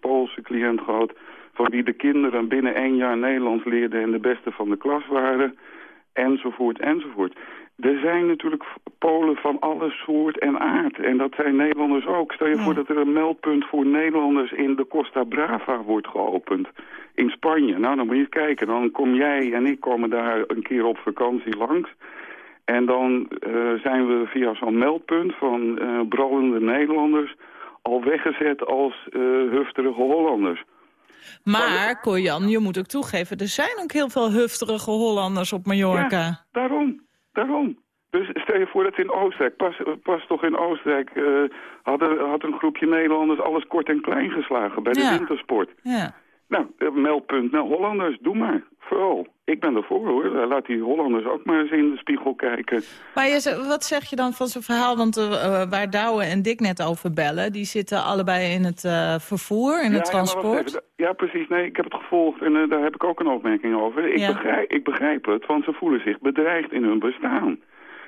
Poolse cliënt gehad van wie de kinderen binnen één jaar Nederlands leerden en de beste van de klas waren enzovoort, enzovoort. Er zijn natuurlijk Polen van alle soort en aard. En dat zijn Nederlanders ook. Stel je voor dat er een meldpunt voor Nederlanders in de Costa Brava wordt geopend. In Spanje. Nou, dan moet je kijken. Dan kom jij en ik komen daar een keer op vakantie langs. En dan eh, zijn we via zo'n meldpunt van eh brallende Nederlanders... al weggezet als eh hufterige Hollanders. maar, Corjan, je moet ook toegeven... er zijn ook heel veel hufterige Hollanders op Mallorca. Ja, daarom. Daarom. Dus stel je voor dat in Oostenrijk, pas, pas toch in Oostenrijk, eh, hadden, had een groepje Nederlanders alles kort en klein geslagen bij de Ja. wintersport. Ja. Nou, eh, meldpunt, nou Hollanders, doe maar. Vooral. Ik ben ervoor hoor. Eh, Laat die Hollanders ook maar eens in de spiegel kijken. Maar je, wat zeg je dan van zo'n verhaal? Want eh, eh, waar Douwe en Dick net over bellen... die zitten allebei in het vervoer, in het Ja, transport. Ja, precies. Nee, ik heb het gevolgd en daar heb ik ook een opmerking over. Ik, Ja. begrijp, ik begrijp het, want ze voelen zich bedreigd in hun bestaan.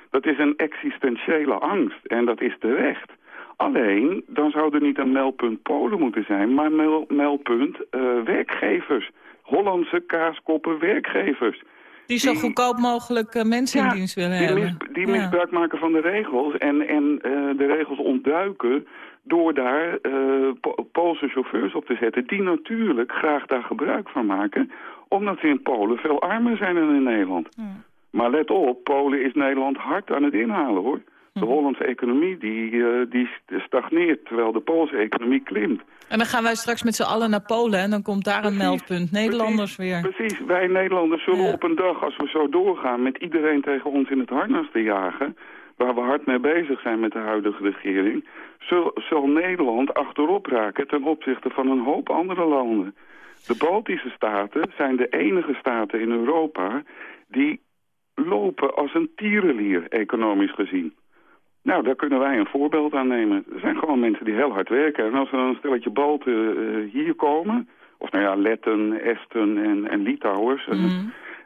Dat is een existentiële angst en dat is terecht. Alleen, dan zou er niet een meldpunt Polen moeten zijn, maar mel- meldpunt werkgevers. Hollandse kaaskoppen werkgevers. Die zo goedkoop mogelijk eh, mensen in dienst willen die, hebben. mis- die Ja. misbruik maken van de regels en, en eh, de regels ontduiken door daar eh, Po- Poolse chauffeurs op te zetten... die natuurlijk graag daar gebruik van maken... omdat ze in Polen veel armer zijn dan in Nederland. Maar let op, Polen is Nederland hard aan het inhalen, hoor. De Hollandse economie die, eh, die stagneert, terwijl de Poolse economie klimt. En dan gaan wij straks met z'n allen naar Polen... en dan komt daar een meldpunt. Nederlanders weer. Precies, wij Nederlanders zullen op een dag, als we zo doorgaan... met iedereen tegen ons in het harnas te jagen... waar we hard mee bezig zijn met de huidige regering... Zal, zal Nederland achterop raken ten opzichte van een hoop andere landen. De Baltische staten zijn de enige staten in Europa... die lopen als een tierenlier, economisch gezien. Nou, daar kunnen wij een voorbeeld aan nemen. Er zijn gewoon mensen die heel hard werken. En als er een stelletje Balten eh, hier komen... of nou ja, Letten, Esten en, en Litouwers... eh,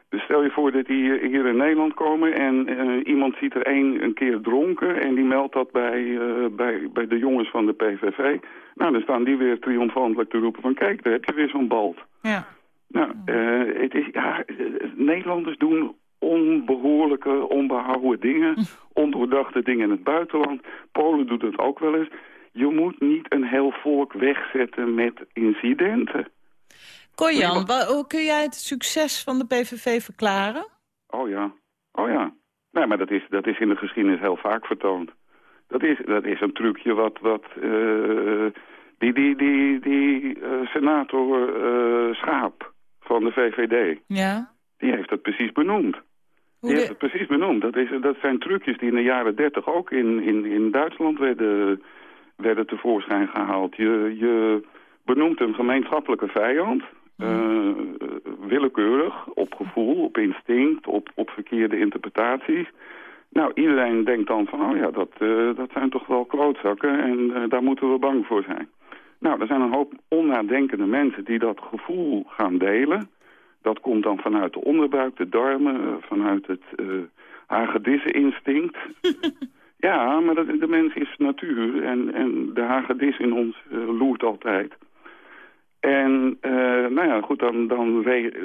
dus stel je voor dat die hier, in Nederland komen... en eh, iemand ziet er één een keer dronken... en die meldt dat bij, bij, bij de jongens van de PVV. Nou, dan staan die weer triomfantelijk te roepen van... kijk, daar heb je weer zo'n balt. Ja. Nou, het is, ja, Nederlanders doen onbehoorlijke, onbehouden dingen, ondoordachte dingen in het buitenland. Polen doet het ook wel eens. Je moet niet een heel volk wegzetten met incidenten. Wa- hoe kun jij het succes van de PVV verklaren? Oh ja, oh ja. Nee, maar dat is, dat is in de geschiedenis heel vaak vertoond. Dat is, dat is een trucje wat, wat eh, die, die, die, die eh, senator eh, Schaap van de VVD, Ja. die heeft het precies benoemd. Hoe de- het precies benoemd. Dat, is, dat zijn trucjes die in de jaren dertig ook in, in, in Duitsland werden, werden tevoorschijn gehaald. Je, je benoemt een gemeenschappelijke vijand. Eh, willekeurig, op gevoel, op instinct, op, op verkeerde interpretaties. Nou, iedereen denkt dan van, oh ja, dat, eh, dat zijn toch wel klootzakken en eh, daar moeten we bang voor zijn. Nou, er zijn een hoop onnadenkende mensen die dat gevoel gaan delen. Dat komt dan vanuit de onderbuik, de darmen, eh, vanuit het uh, hagedissen-instinct. *laughs* ja, maar dat, de mens is natuur en, en de hagedis in ons uh, loert altijd. En uh, nou ja, goed, dan, dan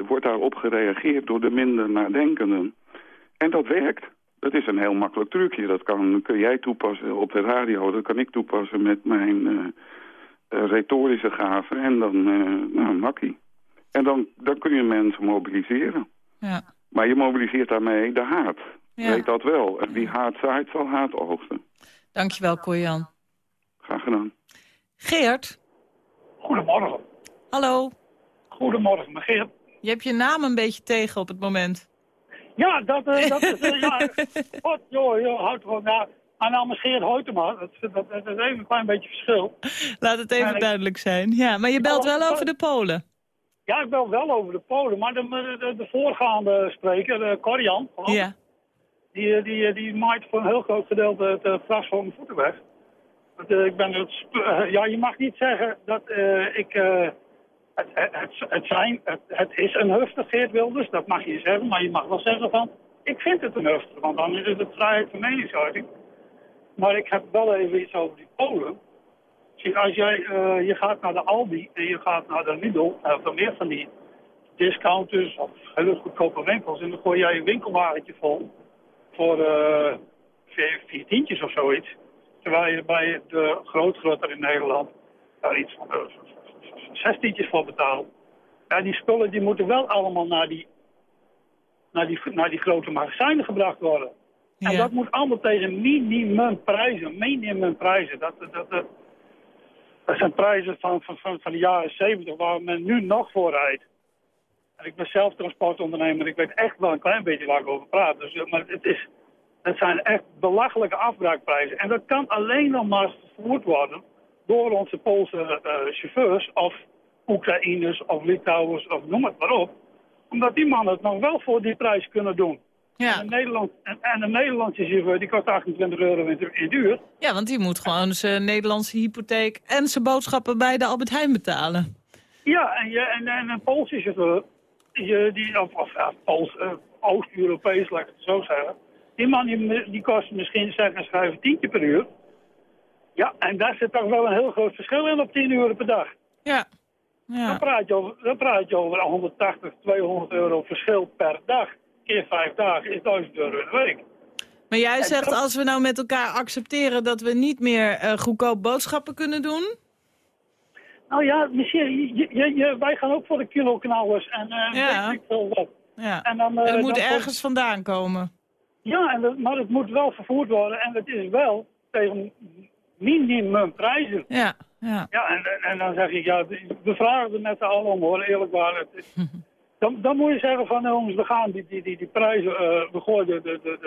wordt daarop gereageerd door de minder nadenkenden. En dat werkt. Dat is een heel makkelijk trucje. Dat kan, kun jij toepassen op de radio. Dat kan ik toepassen met mijn uh, uh, retorische gaven. En dan, nou, makkie. En dan, dan kun je mensen mobiliseren. Ja. Maar je mobiliseert daarmee de haat. Ja. Weet dat wel. En wie haat zaait, zal haat oogsten. Dankjewel, Corjan. Graag gedaan. Geert. Goedemorgen. Hallo. Goedemorgen, mijn Geert. Je hebt je naam een beetje tegen op het moment. Ja, dat, uh, dat is... Uh, ja, *laughs* God, joh, joh, houd gewoon... Nou, mijn naam is Geert Hoytema. Dat, dat, dat, is even een klein beetje verschil. Laat het even en duidelijk zijn. Ja, maar je belt wel over de Polen. Ja, ik bel wel over de Polen. Maar de, de, de voorgaande spreker, uh, Corian, ja. die, die, die maait voor een heel groot gedeelte het gras van mijn voeten weg. Ik ben het, ja, je mag niet zeggen dat ik... Het, het, het, zijn, het, het is een hufter, Geert Wilders, dat mag je zeggen. Maar je mag wel zeggen van, ik vind het een hufter. Want dan is het de vrijheid van meningsuiting. Maar ik heb wel even iets over die Polen. Als jij, uh, je gaat naar de Aldi en je gaat naar de Lidl, of uh, meer van die discounters of hele goedkope winkels. En dan gooi jij een winkelwagentje vol voor uh, vier, vier tientjes of zoiets. Terwijl je bij de grootgrotter in Nederland daar iets van zes tientjes voor betaalt. Ja, die spullen die moeten wel allemaal naar die, naar die, naar die grote magazijnen gebracht worden. Ja. En dat moet allemaal tegen minimumprijzen. Minimumprijzen. Dat, dat, dat, dat zijn prijzen van, van, van, de jaren 70 waar men nu nog voor rijdt. En ik ben zelf transportondernemer. Ik weet echt wel een klein beetje waar ik over praat. Dus, maar het, is, het zijn echt belachelijke afbraakprijzen. En dat kan alleen nog maar vervoerd worden door onze Poolse uh, chauffeurs of Oekraïners of Litouwers of noem het maar op. Omdat die mannen het nog wel voor die prijs kunnen doen. Ja. En, een Nederland, en, en een Nederlandse chauffeur die kost 28 euro in, in duur. Ja, want die moet gewoon zijn Nederlandse hypotheek en zijn boodschappen bij de Albert Heijn betalen. Ja, en, je, en, en een Poolse chauffeur, die, die, of, of ja, Pools, uh, Oost-Europees, laat ik het zo zeggen. Die man die, die kost misschien zeg en schrijven tientje per uur. Ja, en daar zit toch wel een heel groot verschil in op 10 uur per dag. Ja. ja. Dan, praat je over, dan praat je over 180, 200 euro verschil per dag. Keer vijf dagen is 1000 euro in de week. Maar jij zegt, als we nou met elkaar accepteren dat we niet meer uh, goedkoop boodschappen kunnen doen? Nou ja, misschien, je, je, je, wij gaan ook voor de kiloknallers en uh, ja. weet ik veel wat. Ja. En, dan, uh, en het moet ergens vandaan komen. Ja, en dat, maar het moet wel vervoerd worden en het is wel tegen minimumprijzen. Ja, ja. Ja, en, en dan zeg ik, ja, we vragen er met z'n allen om hoor, eerlijk waar. Het is, *laughs* dan, dan moet je zeggen van, jongens, we gaan die, die, die, die prijzen, uh, we gooien de, de, de,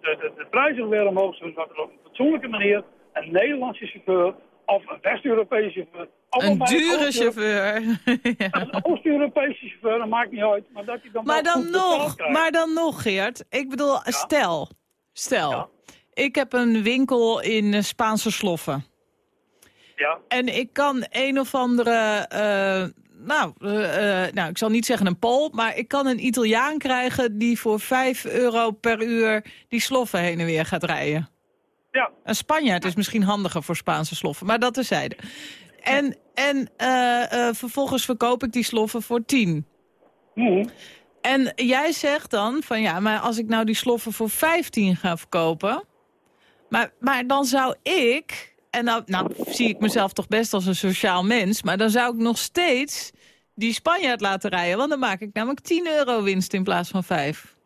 de, de, de prijzen weer omhoog, zodat er op een fatsoenlijke manier een Nederlandse chauffeur of een West-Europese chauffeur... Een dure chauffeur. *laughs* ja. Een Oost-Europese chauffeur, dat maakt niet uit. Maar, dat hij dan, maar, dan nog, maar dan nog, Geert. Ik bedoel, ja. stel, stel... Ja ik heb een winkel in Spaanse sloffen. Ja. En ik kan een of andere, nou, uh, nou, ik zal niet zeggen een Pool, maar ik kan een Italiaan krijgen die voor 5 euro per uur die sloffen heen en weer gaat rijden. Ja. Een Spanjaard is misschien handiger voor Spaanse sloffen, maar dat terzijde. En, en uh, vervolgens verkoop ik die sloffen voor 10. Mm. En jij zegt dan van ja, maar als ik nou die sloffen voor 15 ga verkopen... Maar, maar dan zou ik, en nou, nou zie ik mezelf toch best als een sociaal mens... maar dan zou ik nog steeds die Spanjaard laten rijden. Want dan maak ik namelijk 10 euro winst in plaats van 5.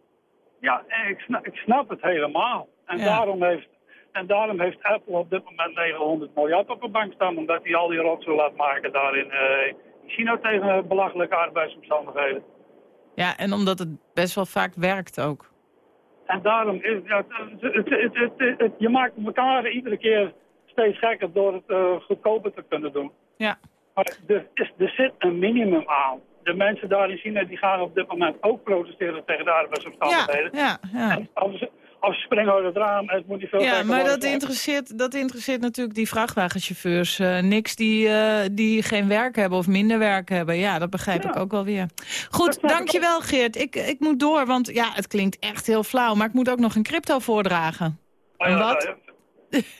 Ja, ik snap, ik snap het helemaal. En, ja. daarom heeft, en daarom heeft Apple op dit moment 900 miljard op de bank staan... omdat hij al die rotzooi laat maken daar in uh, China tegen belachelijke arbeidsomstandigheden. Ja, en omdat het best wel vaak werkt ook. En daarom is ja, het, het, het, je maakt elkaar iedere keer steeds gekker door het uh, goedkoper te kunnen doen. Ja. Maar er, is, er zit een minimum aan. de mensen daar in China die gaan op dit moment ook protesteren tegen de arbeidsomstandigheden. Ja, ja. En als, als ze springen uit het raam, het moet niet veel Ja, maar dat interesseert, dat interesseert natuurlijk die vrachtwagenchauffeurs eh, niks die, eh, die geen werk hebben of minder werk hebben. Ja, dat begrijp ik ook wel weer. Goed, dankjewel Geert. Ik, ik moet door, want ja, het klinkt echt heel flauw, maar ik moet ook nog een crypto voordragen. En ja, wat?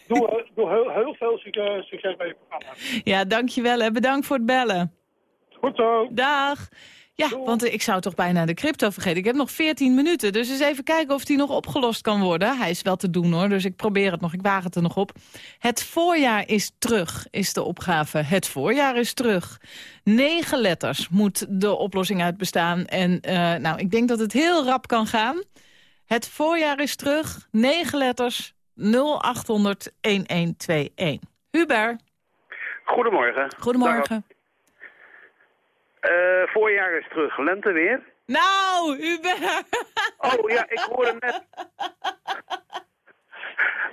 Doe, doe heel, heel veel succes, succes bij je programma. Ja, dankjewel en bedankt voor het bellen. Goed zo. Dag. Ja, want ik zou toch bijna de crypto vergeten. Ik heb nog 14 minuten, dus eens even kijken of die nog opgelost kan worden. Hij is wel te doen hoor, dus ik probeer het nog. Ik waag het er nog op. Het voorjaar is terug, is de opgave. Het voorjaar is terug. Negen letters moet de oplossing uit bestaan. En eh, nou, ik denk dat het heel rap kan gaan. Het voorjaar is terug. Negen letters. 0800 1121. Huber. Goedemorgen. Goedemorgen. Eh, voorjaar is terug. Lente weer. Nou, Hubert. Oh ja, ik hoorde net. *laughs*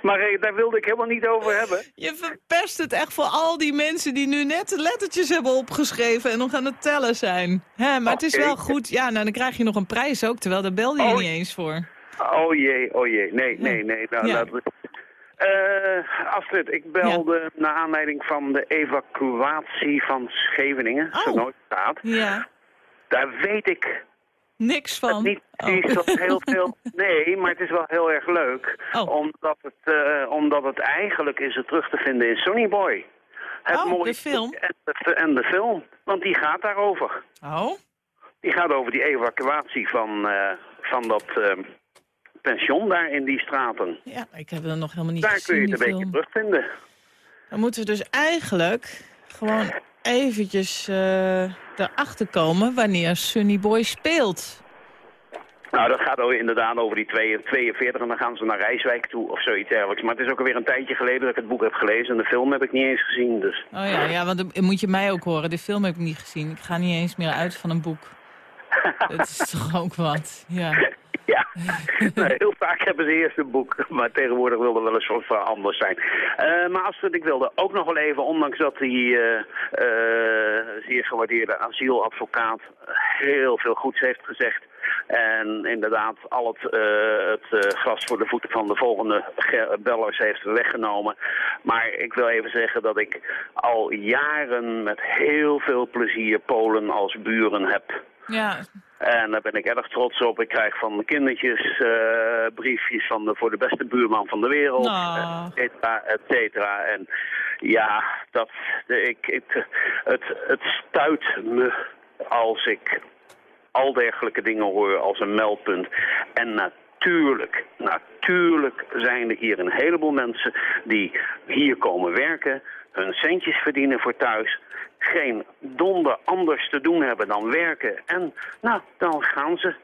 Maar eh, daar wilde ik helemaal niet over hebben. Je verpest het echt voor al die mensen die nu net de lettertjes hebben opgeschreven en nog aan het tellen zijn. Hè, maar het is wel goed. Ja, nou dan krijg je nog een prijs ook, terwijl daar belde je Oh. niet eens voor. Oh jee, oh jee. Nee, nee, nee. Nou, Ja. laten we... Eh, Astrid, ik belde naar aanleiding van de evacuatie van Scheveningen. Oh. Zo nooit staat. Ja, Daar weet ik niks van. niet Oh. precies heel *laughs* veel... Nee, maar het is wel heel erg leuk. Oh. Omdat, het, eh, omdat het eigenlijk is het terug te vinden in Sonny Boy. Het Oh, mooie de film? En de, en de film. Want die gaat daarover. Oh, Die gaat over die evacuatie van, eh, van dat eh, pension daar in die straten. ja, ik heb het nog helemaal niet Daar gezien, kun je het een beetje film. terugvinden. Dan moeten we dus eigenlijk gewoon eventjes eh erachter komen wanneer Sunny Boy speelt. Nou, dat gaat ook inderdaad over die 42 en dan gaan ze naar Rijswijk toe of zoiets dergelijks. Maar het is ook alweer een tijdje geleden dat ik het boek heb gelezen en de film heb ik niet eens gezien. Dus Oh ja, ja, want dan moet je mij ook horen. De film heb ik niet gezien. Ik ga niet eens meer uit van een boek. *laughs* Dat is toch ook wat, ja. Ja, *laughs* heel vaak hebben ze eerst een boek, maar tegenwoordig wil er wel eens wat van anders zijn. Eh, maar Astrid, ik wilde ook nog wel even, ondanks dat die eh, eh, zeer gewaardeerde asieladvocaat heel veel goeds heeft gezegd. En inderdaad al het, het gras voor de voeten van de volgende ge- bellers heeft weggenomen. Maar ik wil even zeggen dat ik al jaren met heel veel plezier Polen als buren heb. Ja, En daar ben ik erg trots op. Ik krijg van de kindertjes eh, briefjes van de, voor de beste buurman van de wereld, Nou. et cetera, et cetera. En ja, dat, de, ik, ik, het, het stuit me als ik al dergelijke dingen hoor als een meldpunt. En natuurlijk, natuurlijk zijn er hier een heleboel mensen die hier komen werken, hun centjes verdienen voor thuis, geen donder anders te doen hebben dan werken. En nou, dan gaan ze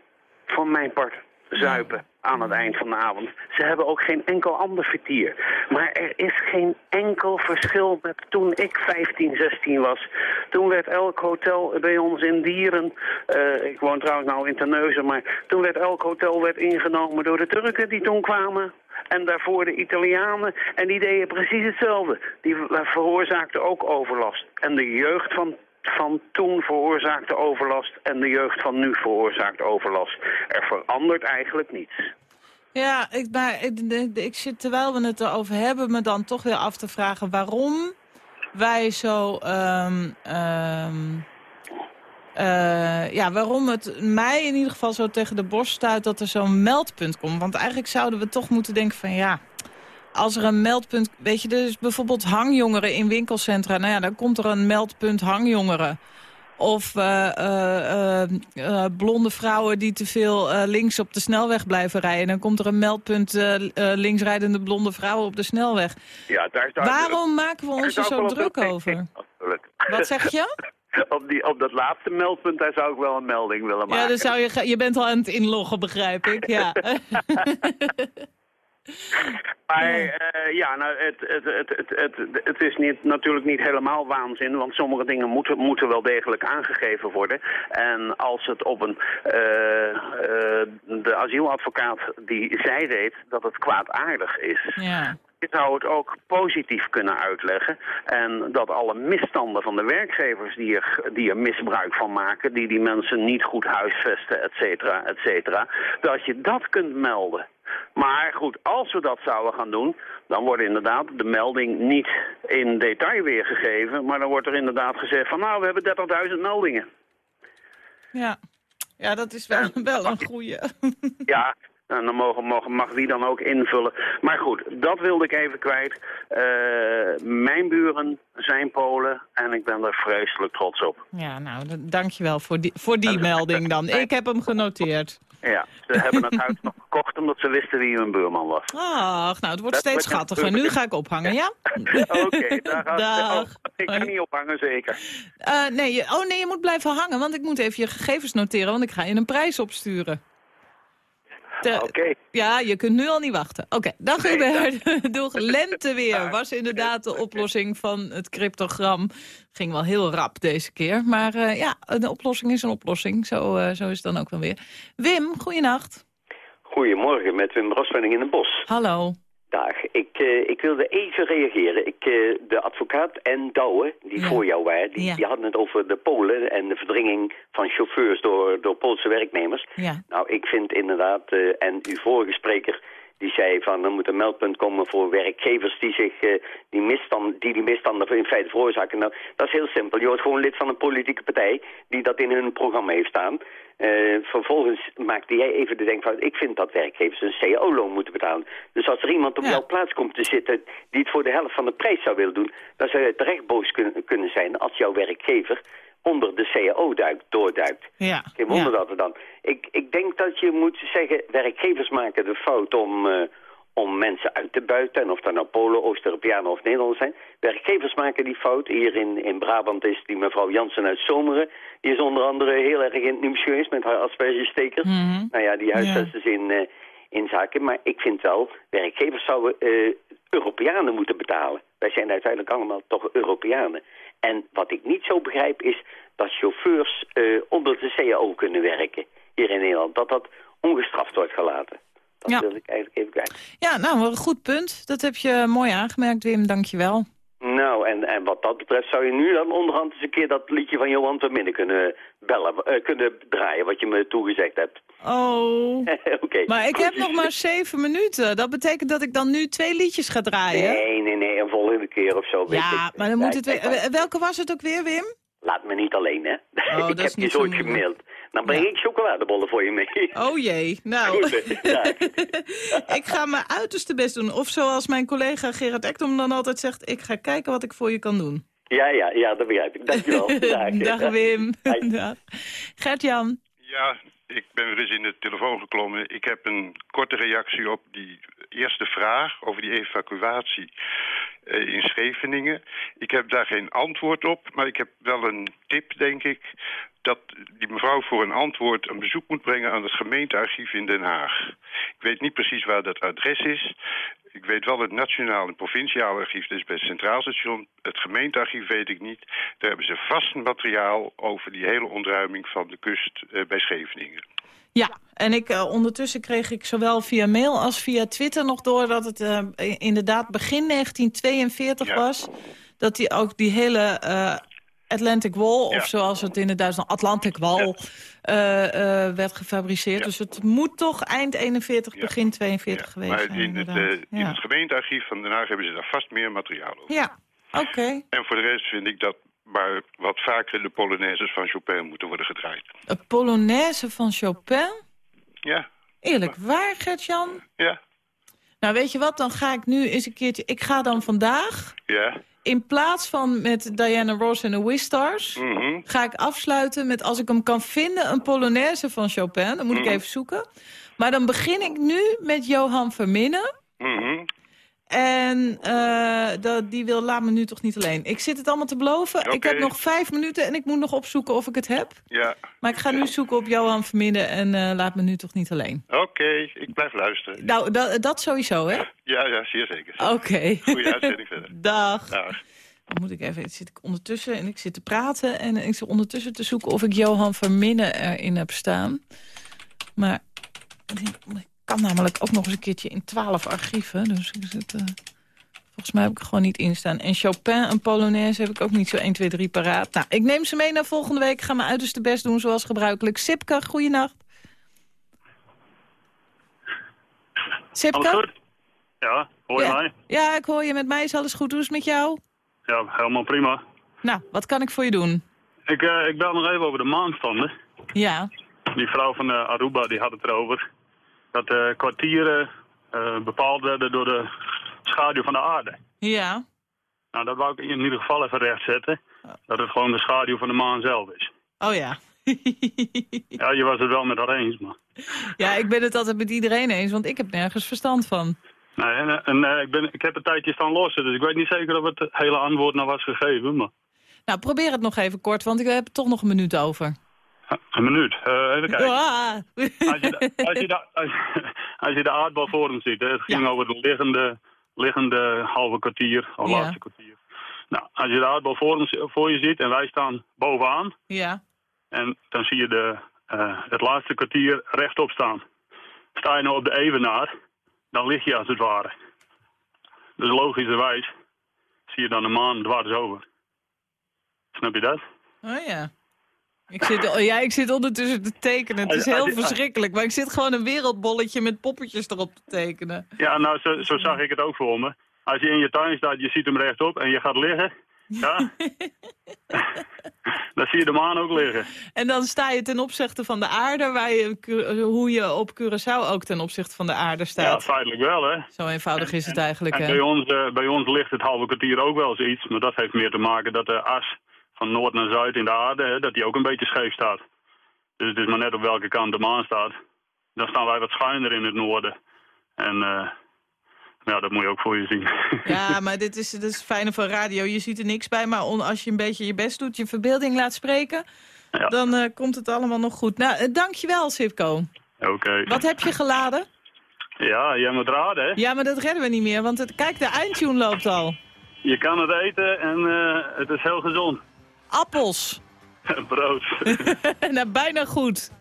voor mijn part zuipen aan het eind van de avond. Ze hebben ook geen enkel ander vertier. Maar er is geen enkel verschil met toen ik 15, 16 was. Toen werd elk hotel bij ons in Dieren, eh, ik woon trouwens nou in Terneuzen, maar toen werd elk hotel werd ingenomen door de Turken die toen kwamen. En daarvoor de Italianen. En die deden precies hetzelfde. Die veroorzaakten ook overlast. En de jeugd van van toen veroorzaakte overlast en de jeugd van nu veroorzaakt overlast. Er verandert eigenlijk niets. ja ik, maar ik zit terwijl we het erover hebben me dan toch weer af te vragen waarom wij zo... ehm, ehm, eh, ja, waarom het mij in ieder geval zo tegen de borst stuit dat er zo'n meldpunt komt. Want eigenlijk zouden we toch moeten denken van ja, als er een meldpunt... Weet je, dus bijvoorbeeld hangjongeren in winkelcentra. Nou ja, dan komt er een meldpunt hangjongeren. Of eh, eh, blonde vrouwen die te veel links op de snelweg blijven rijden. Dan komt er een meldpunt linksrijdende blonde vrouwen op de snelweg. Ja, daar zou Waarom maken we daar ons er zo druk over? Wat zeg je? *laughs* *laughs* op, die, op dat laatste meldpunt, daar zou ik wel een melding willen maken. Ja, dan zou je, je bent al aan het inloggen, begrijp ik. Ja. *laughs* Maar eh, ja, nou, het, het, het, het, het, het is niet, natuurlijk niet helemaal waanzin, want sommige dingen moeten, moeten wel degelijk aangegeven worden. En als het op een, eh, eh, de asieladvocaat die zij deed dat het kwaadaardig is. ja. Je zou het ook positief kunnen uitleggen. En dat alle misstanden van de werkgevers die er, die er misbruik van maken... die die mensen niet goed huisvesten, et cetera, et cetera... dat je dat kunt melden. Maar goed, als we dat zouden gaan doen, dan wordt inderdaad de melding niet in detail weergegeven. Maar dan wordt er inderdaad gezegd van nou, we hebben 30.000 meldingen. Ja, ja dat is wel, wel een goeie. Ja, en dan mogen, mogen, mag wie dan ook invullen. Maar goed, dat wilde ik even kwijt. Eh, mijn buren zijn Polen en ik ben er vreselijk trots op. Ja, nou, dankjewel voor die, voor die melding dan. Ik heb hem genoteerd. Ja, ze *laughs* hebben het huis nog gekocht omdat ze wisten wie hun buurman was. Ach, nou, het wordt Dat steeds schattiger. Nu ga ik ophangen, ja? *laughs* Oké, daar gaat *laughs* Dag. oh, Ik ga niet ophangen, zeker. Eh, nee, je, oh nee, je moet blijven hangen, want ik moet even je gegevens noteren, want ik ga je een prijs opsturen. Oké. Ja, je kunt nu al niet wachten. Oké, dag Hubert. *laughs* Doeg. Lenteweer was inderdaad de oplossing van het cryptogram. Ging wel heel rap deze keer, maar eh, ja, een oplossing is een oplossing. Zo, eh, zo is het dan ook wel weer. Wim, goeienacht. Goedemorgen, met Wim Braspenning in het Bos. Hallo. Dag, ik, eh, ik wilde even reageren. Ik, eh, de advocaat en Douwe, die Ja. voor jou waren, die, Ja. die hadden het over de Polen en de verdringing van chauffeurs door, door Poolse werknemers. Ja. Nou, ik vind inderdaad, eh, en uw vorige spreker, die zei van er moet een meldpunt komen voor werkgevers die zich eh, die, misstand, die die misstanden in feite veroorzaken. Nou, dat is heel simpel. Je wordt gewoon lid van een politieke partij die dat in hun programma heeft staan. Eh, vervolgens maakte jij even de denkfout. Ik vind dat werkgevers een cao-loon moeten betalen. Dus als er iemand op jouw plaats komt te zitten die het voor de helft van de prijs zou willen doen, dan zou je terecht boos kunnen, kunnen zijn als jouw werkgever onder de cao duikt, doorduikt. Ja. Geen wonder dat er dan. Ik, ik denk dat je moet zeggen, werkgevers maken de fout om, eh, om mensen uit te buiten. En of dat nou Polen, Oost-Europeanen of Nederlanders zijn. Werkgevers maken die fout. Hier in, in Brabant is die mevrouw Jansen uit Zomeren. Die is onder andere heel erg in het nieuws geweest met haar aspergestekers. Nou ja, die huisvesters in, eh, in zaken. Maar ik vind wel, werkgevers zouden eh, Europeanen moeten betalen. Wij zijn uiteindelijk allemaal toch Europeanen. En wat ik niet zo begrijp is dat chauffeurs eh, onder de CAO kunnen werken hier in Nederland. Dat dat ongestraft wordt gelaten. Dat Ja. wil ik eigenlijk even kwijt. Ja, nou, een goed punt. Dat heb je mooi aangemerkt, Wim. Dank je wel. Nou, en, en wat dat betreft zou je nu dan onderhand eens een keer dat liedje van Johan Terminnen kunnen bellen, eh, kunnen draaien, wat je me toegezegd hebt. Oh. *laughs* Oké. Maar ik heb nog maar zeven minuten. Dat betekent dat ik dan nu twee liedjes ga draaien. Nee, nee, nee, een volgende keer of zo. weet Ja, ik. maar dan moet het Ja, weer... Welke was het ook weer, Wim? Laat me niet alleen, hè. *laughs* Oh, ik heb je zo gemaild. Dan breng ik chocoladebollen voor je mee. *laughs* Oh jee, nou. Goed, ik ga mijn uiterste best doen. Of zoals mijn collega Gerard Ekdom dan altijd zegt... ik ga kijken wat ik voor je kan doen. Ja, ja, ja, dat begrijp ik. Dankjewel. Dag, Dag Wim. Dag. Gert-Jan. Ja, ik ben weer eens in de telefoon geklommen. Ik heb een korte reactie op die eerste vraag over die evacuatie eh, in Scheveningen. Ik heb daar geen antwoord op, maar ik heb wel een tip, denk ik... dat die mevrouw voor een antwoord een bezoek moet brengen aan het gemeentearchief in Den Haag. Ik weet niet precies waar dat adres is. Ik weet wel het nationaal en provinciaal archief, is bij het Centraal Station. Het gemeentearchief weet ik niet. Daar hebben ze vast materiaal over die hele ontruiming van de kust eh, bij Scheveningen. Ja, en ik, eh, ondertussen kreeg ik zowel via mail als via Twitter nog door... dat het eh, inderdaad begin 1942 was. Dat die ook die hele eh, Atlantic Wall, of zoals het in het Duits dan Atlantic Wall... werd gefabriceerd. Dus het moet toch eind 41, begin 42 geweest Maar zijn. in het, in het gemeentearchief van Den Haag hebben ze daar vast meer materiaal over. ja, oké. En voor de rest vind ik dat maar wat vaker de Polonaises van Chopin moeten worden gedraaid. Een Polonaise van Chopin? Ja, Eerlijk waar, Gert-Jan? ja, Nou, weet je wat, dan ga ik nu eens een keertje... Ik ga dan vandaag, ja. in plaats van met Diana Ross en de Wistars... Mhm. ga ik afsluiten met, als ik hem kan vinden, een Polonaise van Chopin. Dan moet ik Mhm. even zoeken. Maar dan begin ik nu met Johan Verminnen. Mhm. En eh, dat, die wil laat me nu toch niet alleen. Ik zit het allemaal te beloven. Ik heb nog vijf minuten en ik moet nog opzoeken of ik het heb. Ja, Maar ik ga nu zoeken op Johan Verminnen en eh, laat me nu toch niet alleen. oké, ik blijf luisteren. Nou, dat, dat sowieso, hè? Ja, ja, zeer zeker. Oké. Goeie uitzending verder. *laughs* Dag. Dag. Dan moet ik even, zit ik ondertussen en ik zit te praten en ik zit ondertussen te zoeken of ik Johan Verminnen erin heb staan. Maar kan namelijk ook nog eens een keertje in twaalf archieven, dus ik zit... eh, Volgens mij heb ik er gewoon niet in staan. En Chopin en Polonaise heb ik ook niet zo 1, 2, 3 paraat. Nou, ik neem ze mee naar volgende week. Ga mijn uiterste best doen zoals gebruikelijk. Sipke, goeienacht. Sipke? Alles goed? Ja, hoor je ja. mij? Ja, ik hoor je. Met mij is alles goed. Hoe is het met jou? Ja, helemaal prima. Nou, wat kan ik voor je doen? Ik, eh, ik bel nog even over de maanstanden. Ja. Die vrouw van eh, Aruba die had het erover. Dat de kwartieren eh, bepaald werden door de schaduw van de aarde. Ja. Nou, dat wou ik in ieder geval even rechtzetten. Dat het gewoon de schaduw van de maan zelf is. Oh ja. *laughs* Ja, je was het wel met haar eens, maar... Ja, ik ben het altijd met iedereen eens, want ik heb nergens verstand van. Nee, en, en eh, ik, ben, ik heb een tijdje staan lossen, dus ik weet niet zeker of het hele antwoord nou was gegeven, maar... Nou, probeer het nog even kort, want ik heb er toch nog een minuut over. Een minuut, Eh, even kijken. Ah. Als je, de, als, je de, als, als je de aardbol voor hem ziet, hè, het ging over de liggende, liggende halve kwartier, of Ja. laatste kwartier. Nou, als je de aardbol voor, hem, voor je ziet en wij staan bovenaan, Ja. en dan zie je de, eh, het laatste kwartier rechtop staan. Sta je nou op de evenaar, dan lig je als het ware. Dus logischerwijs zie je dan de maan dwars over. Snap je dat? Oh ja. Ik zit, oh, ja, ik zit ondertussen te tekenen. Het is heel verschrikkelijk, maar ik zit gewoon een wereldbolletje met poppetjes erop te tekenen. Ja, nou, zo, zo zag ik het ook voor me. Als je in je tuin staat, je ziet hem rechtop en je gaat liggen, ja, *laughs* dan zie je de maan ook liggen. En dan sta je ten opzichte van de aarde, waar je, hoe je op Curaçao ook ten opzichte van de aarde Ja, staat. feitelijk wel, hè. Zo eenvoudig is het eigenlijk, En bij ons, eh, bij ons ligt het halve kwartier ook wel zoiets, maar dat heeft meer te maken dat de as van noord naar zuid in de aarde, hè, dat die ook een beetje scheef staat. Dus het is maar net op welke kant de maan staat. Dan staan wij wat schuiner in het noorden. En eh, ja, dat moet je ook voor je zien. *laughs* Ja, maar dit is, dit is het fijne van radio. Je ziet er niks bij, maar on- als je een beetje je best doet, je verbeelding laat spreken, Ja. dan eh, komt het allemaal nog goed. Nou, eh, dankjewel, Sipko. Oké. Wat heb je geladen? Ja, jij moet raden, hè. Ja, maar dat redden we niet meer, want het, kijk, de eindtune loopt al. Je kan het eten en het is heel gezond. Appels. Brood. *laughs* nou, bijna goed. *laughs*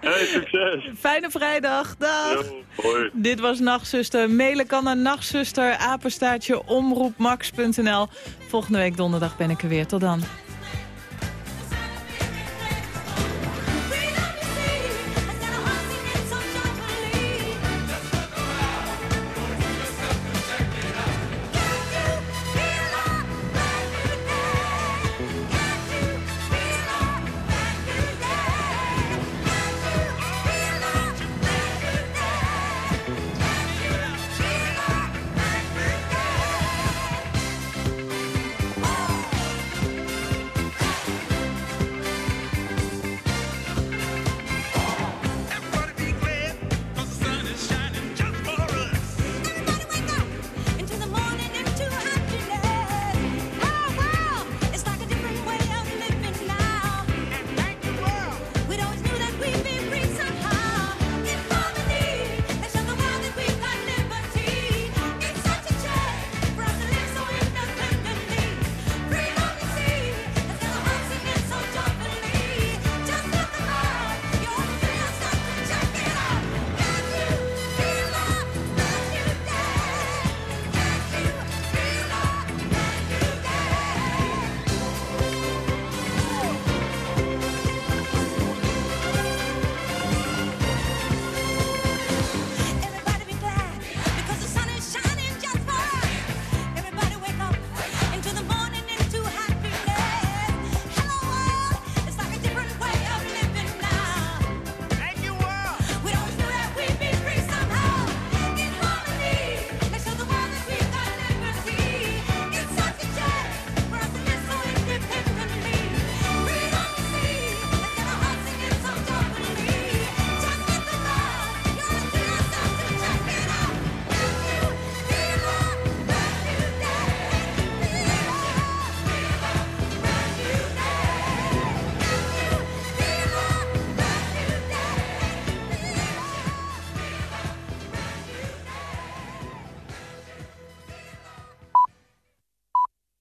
hey, succes. Fijne vrijdag, dag. Yo. Dit was Nachtzuster. Mailen kan naar nachtzuster, apenstaartje, omroepmax.nl. Volgende week donderdag ben ik er weer. Tot dan.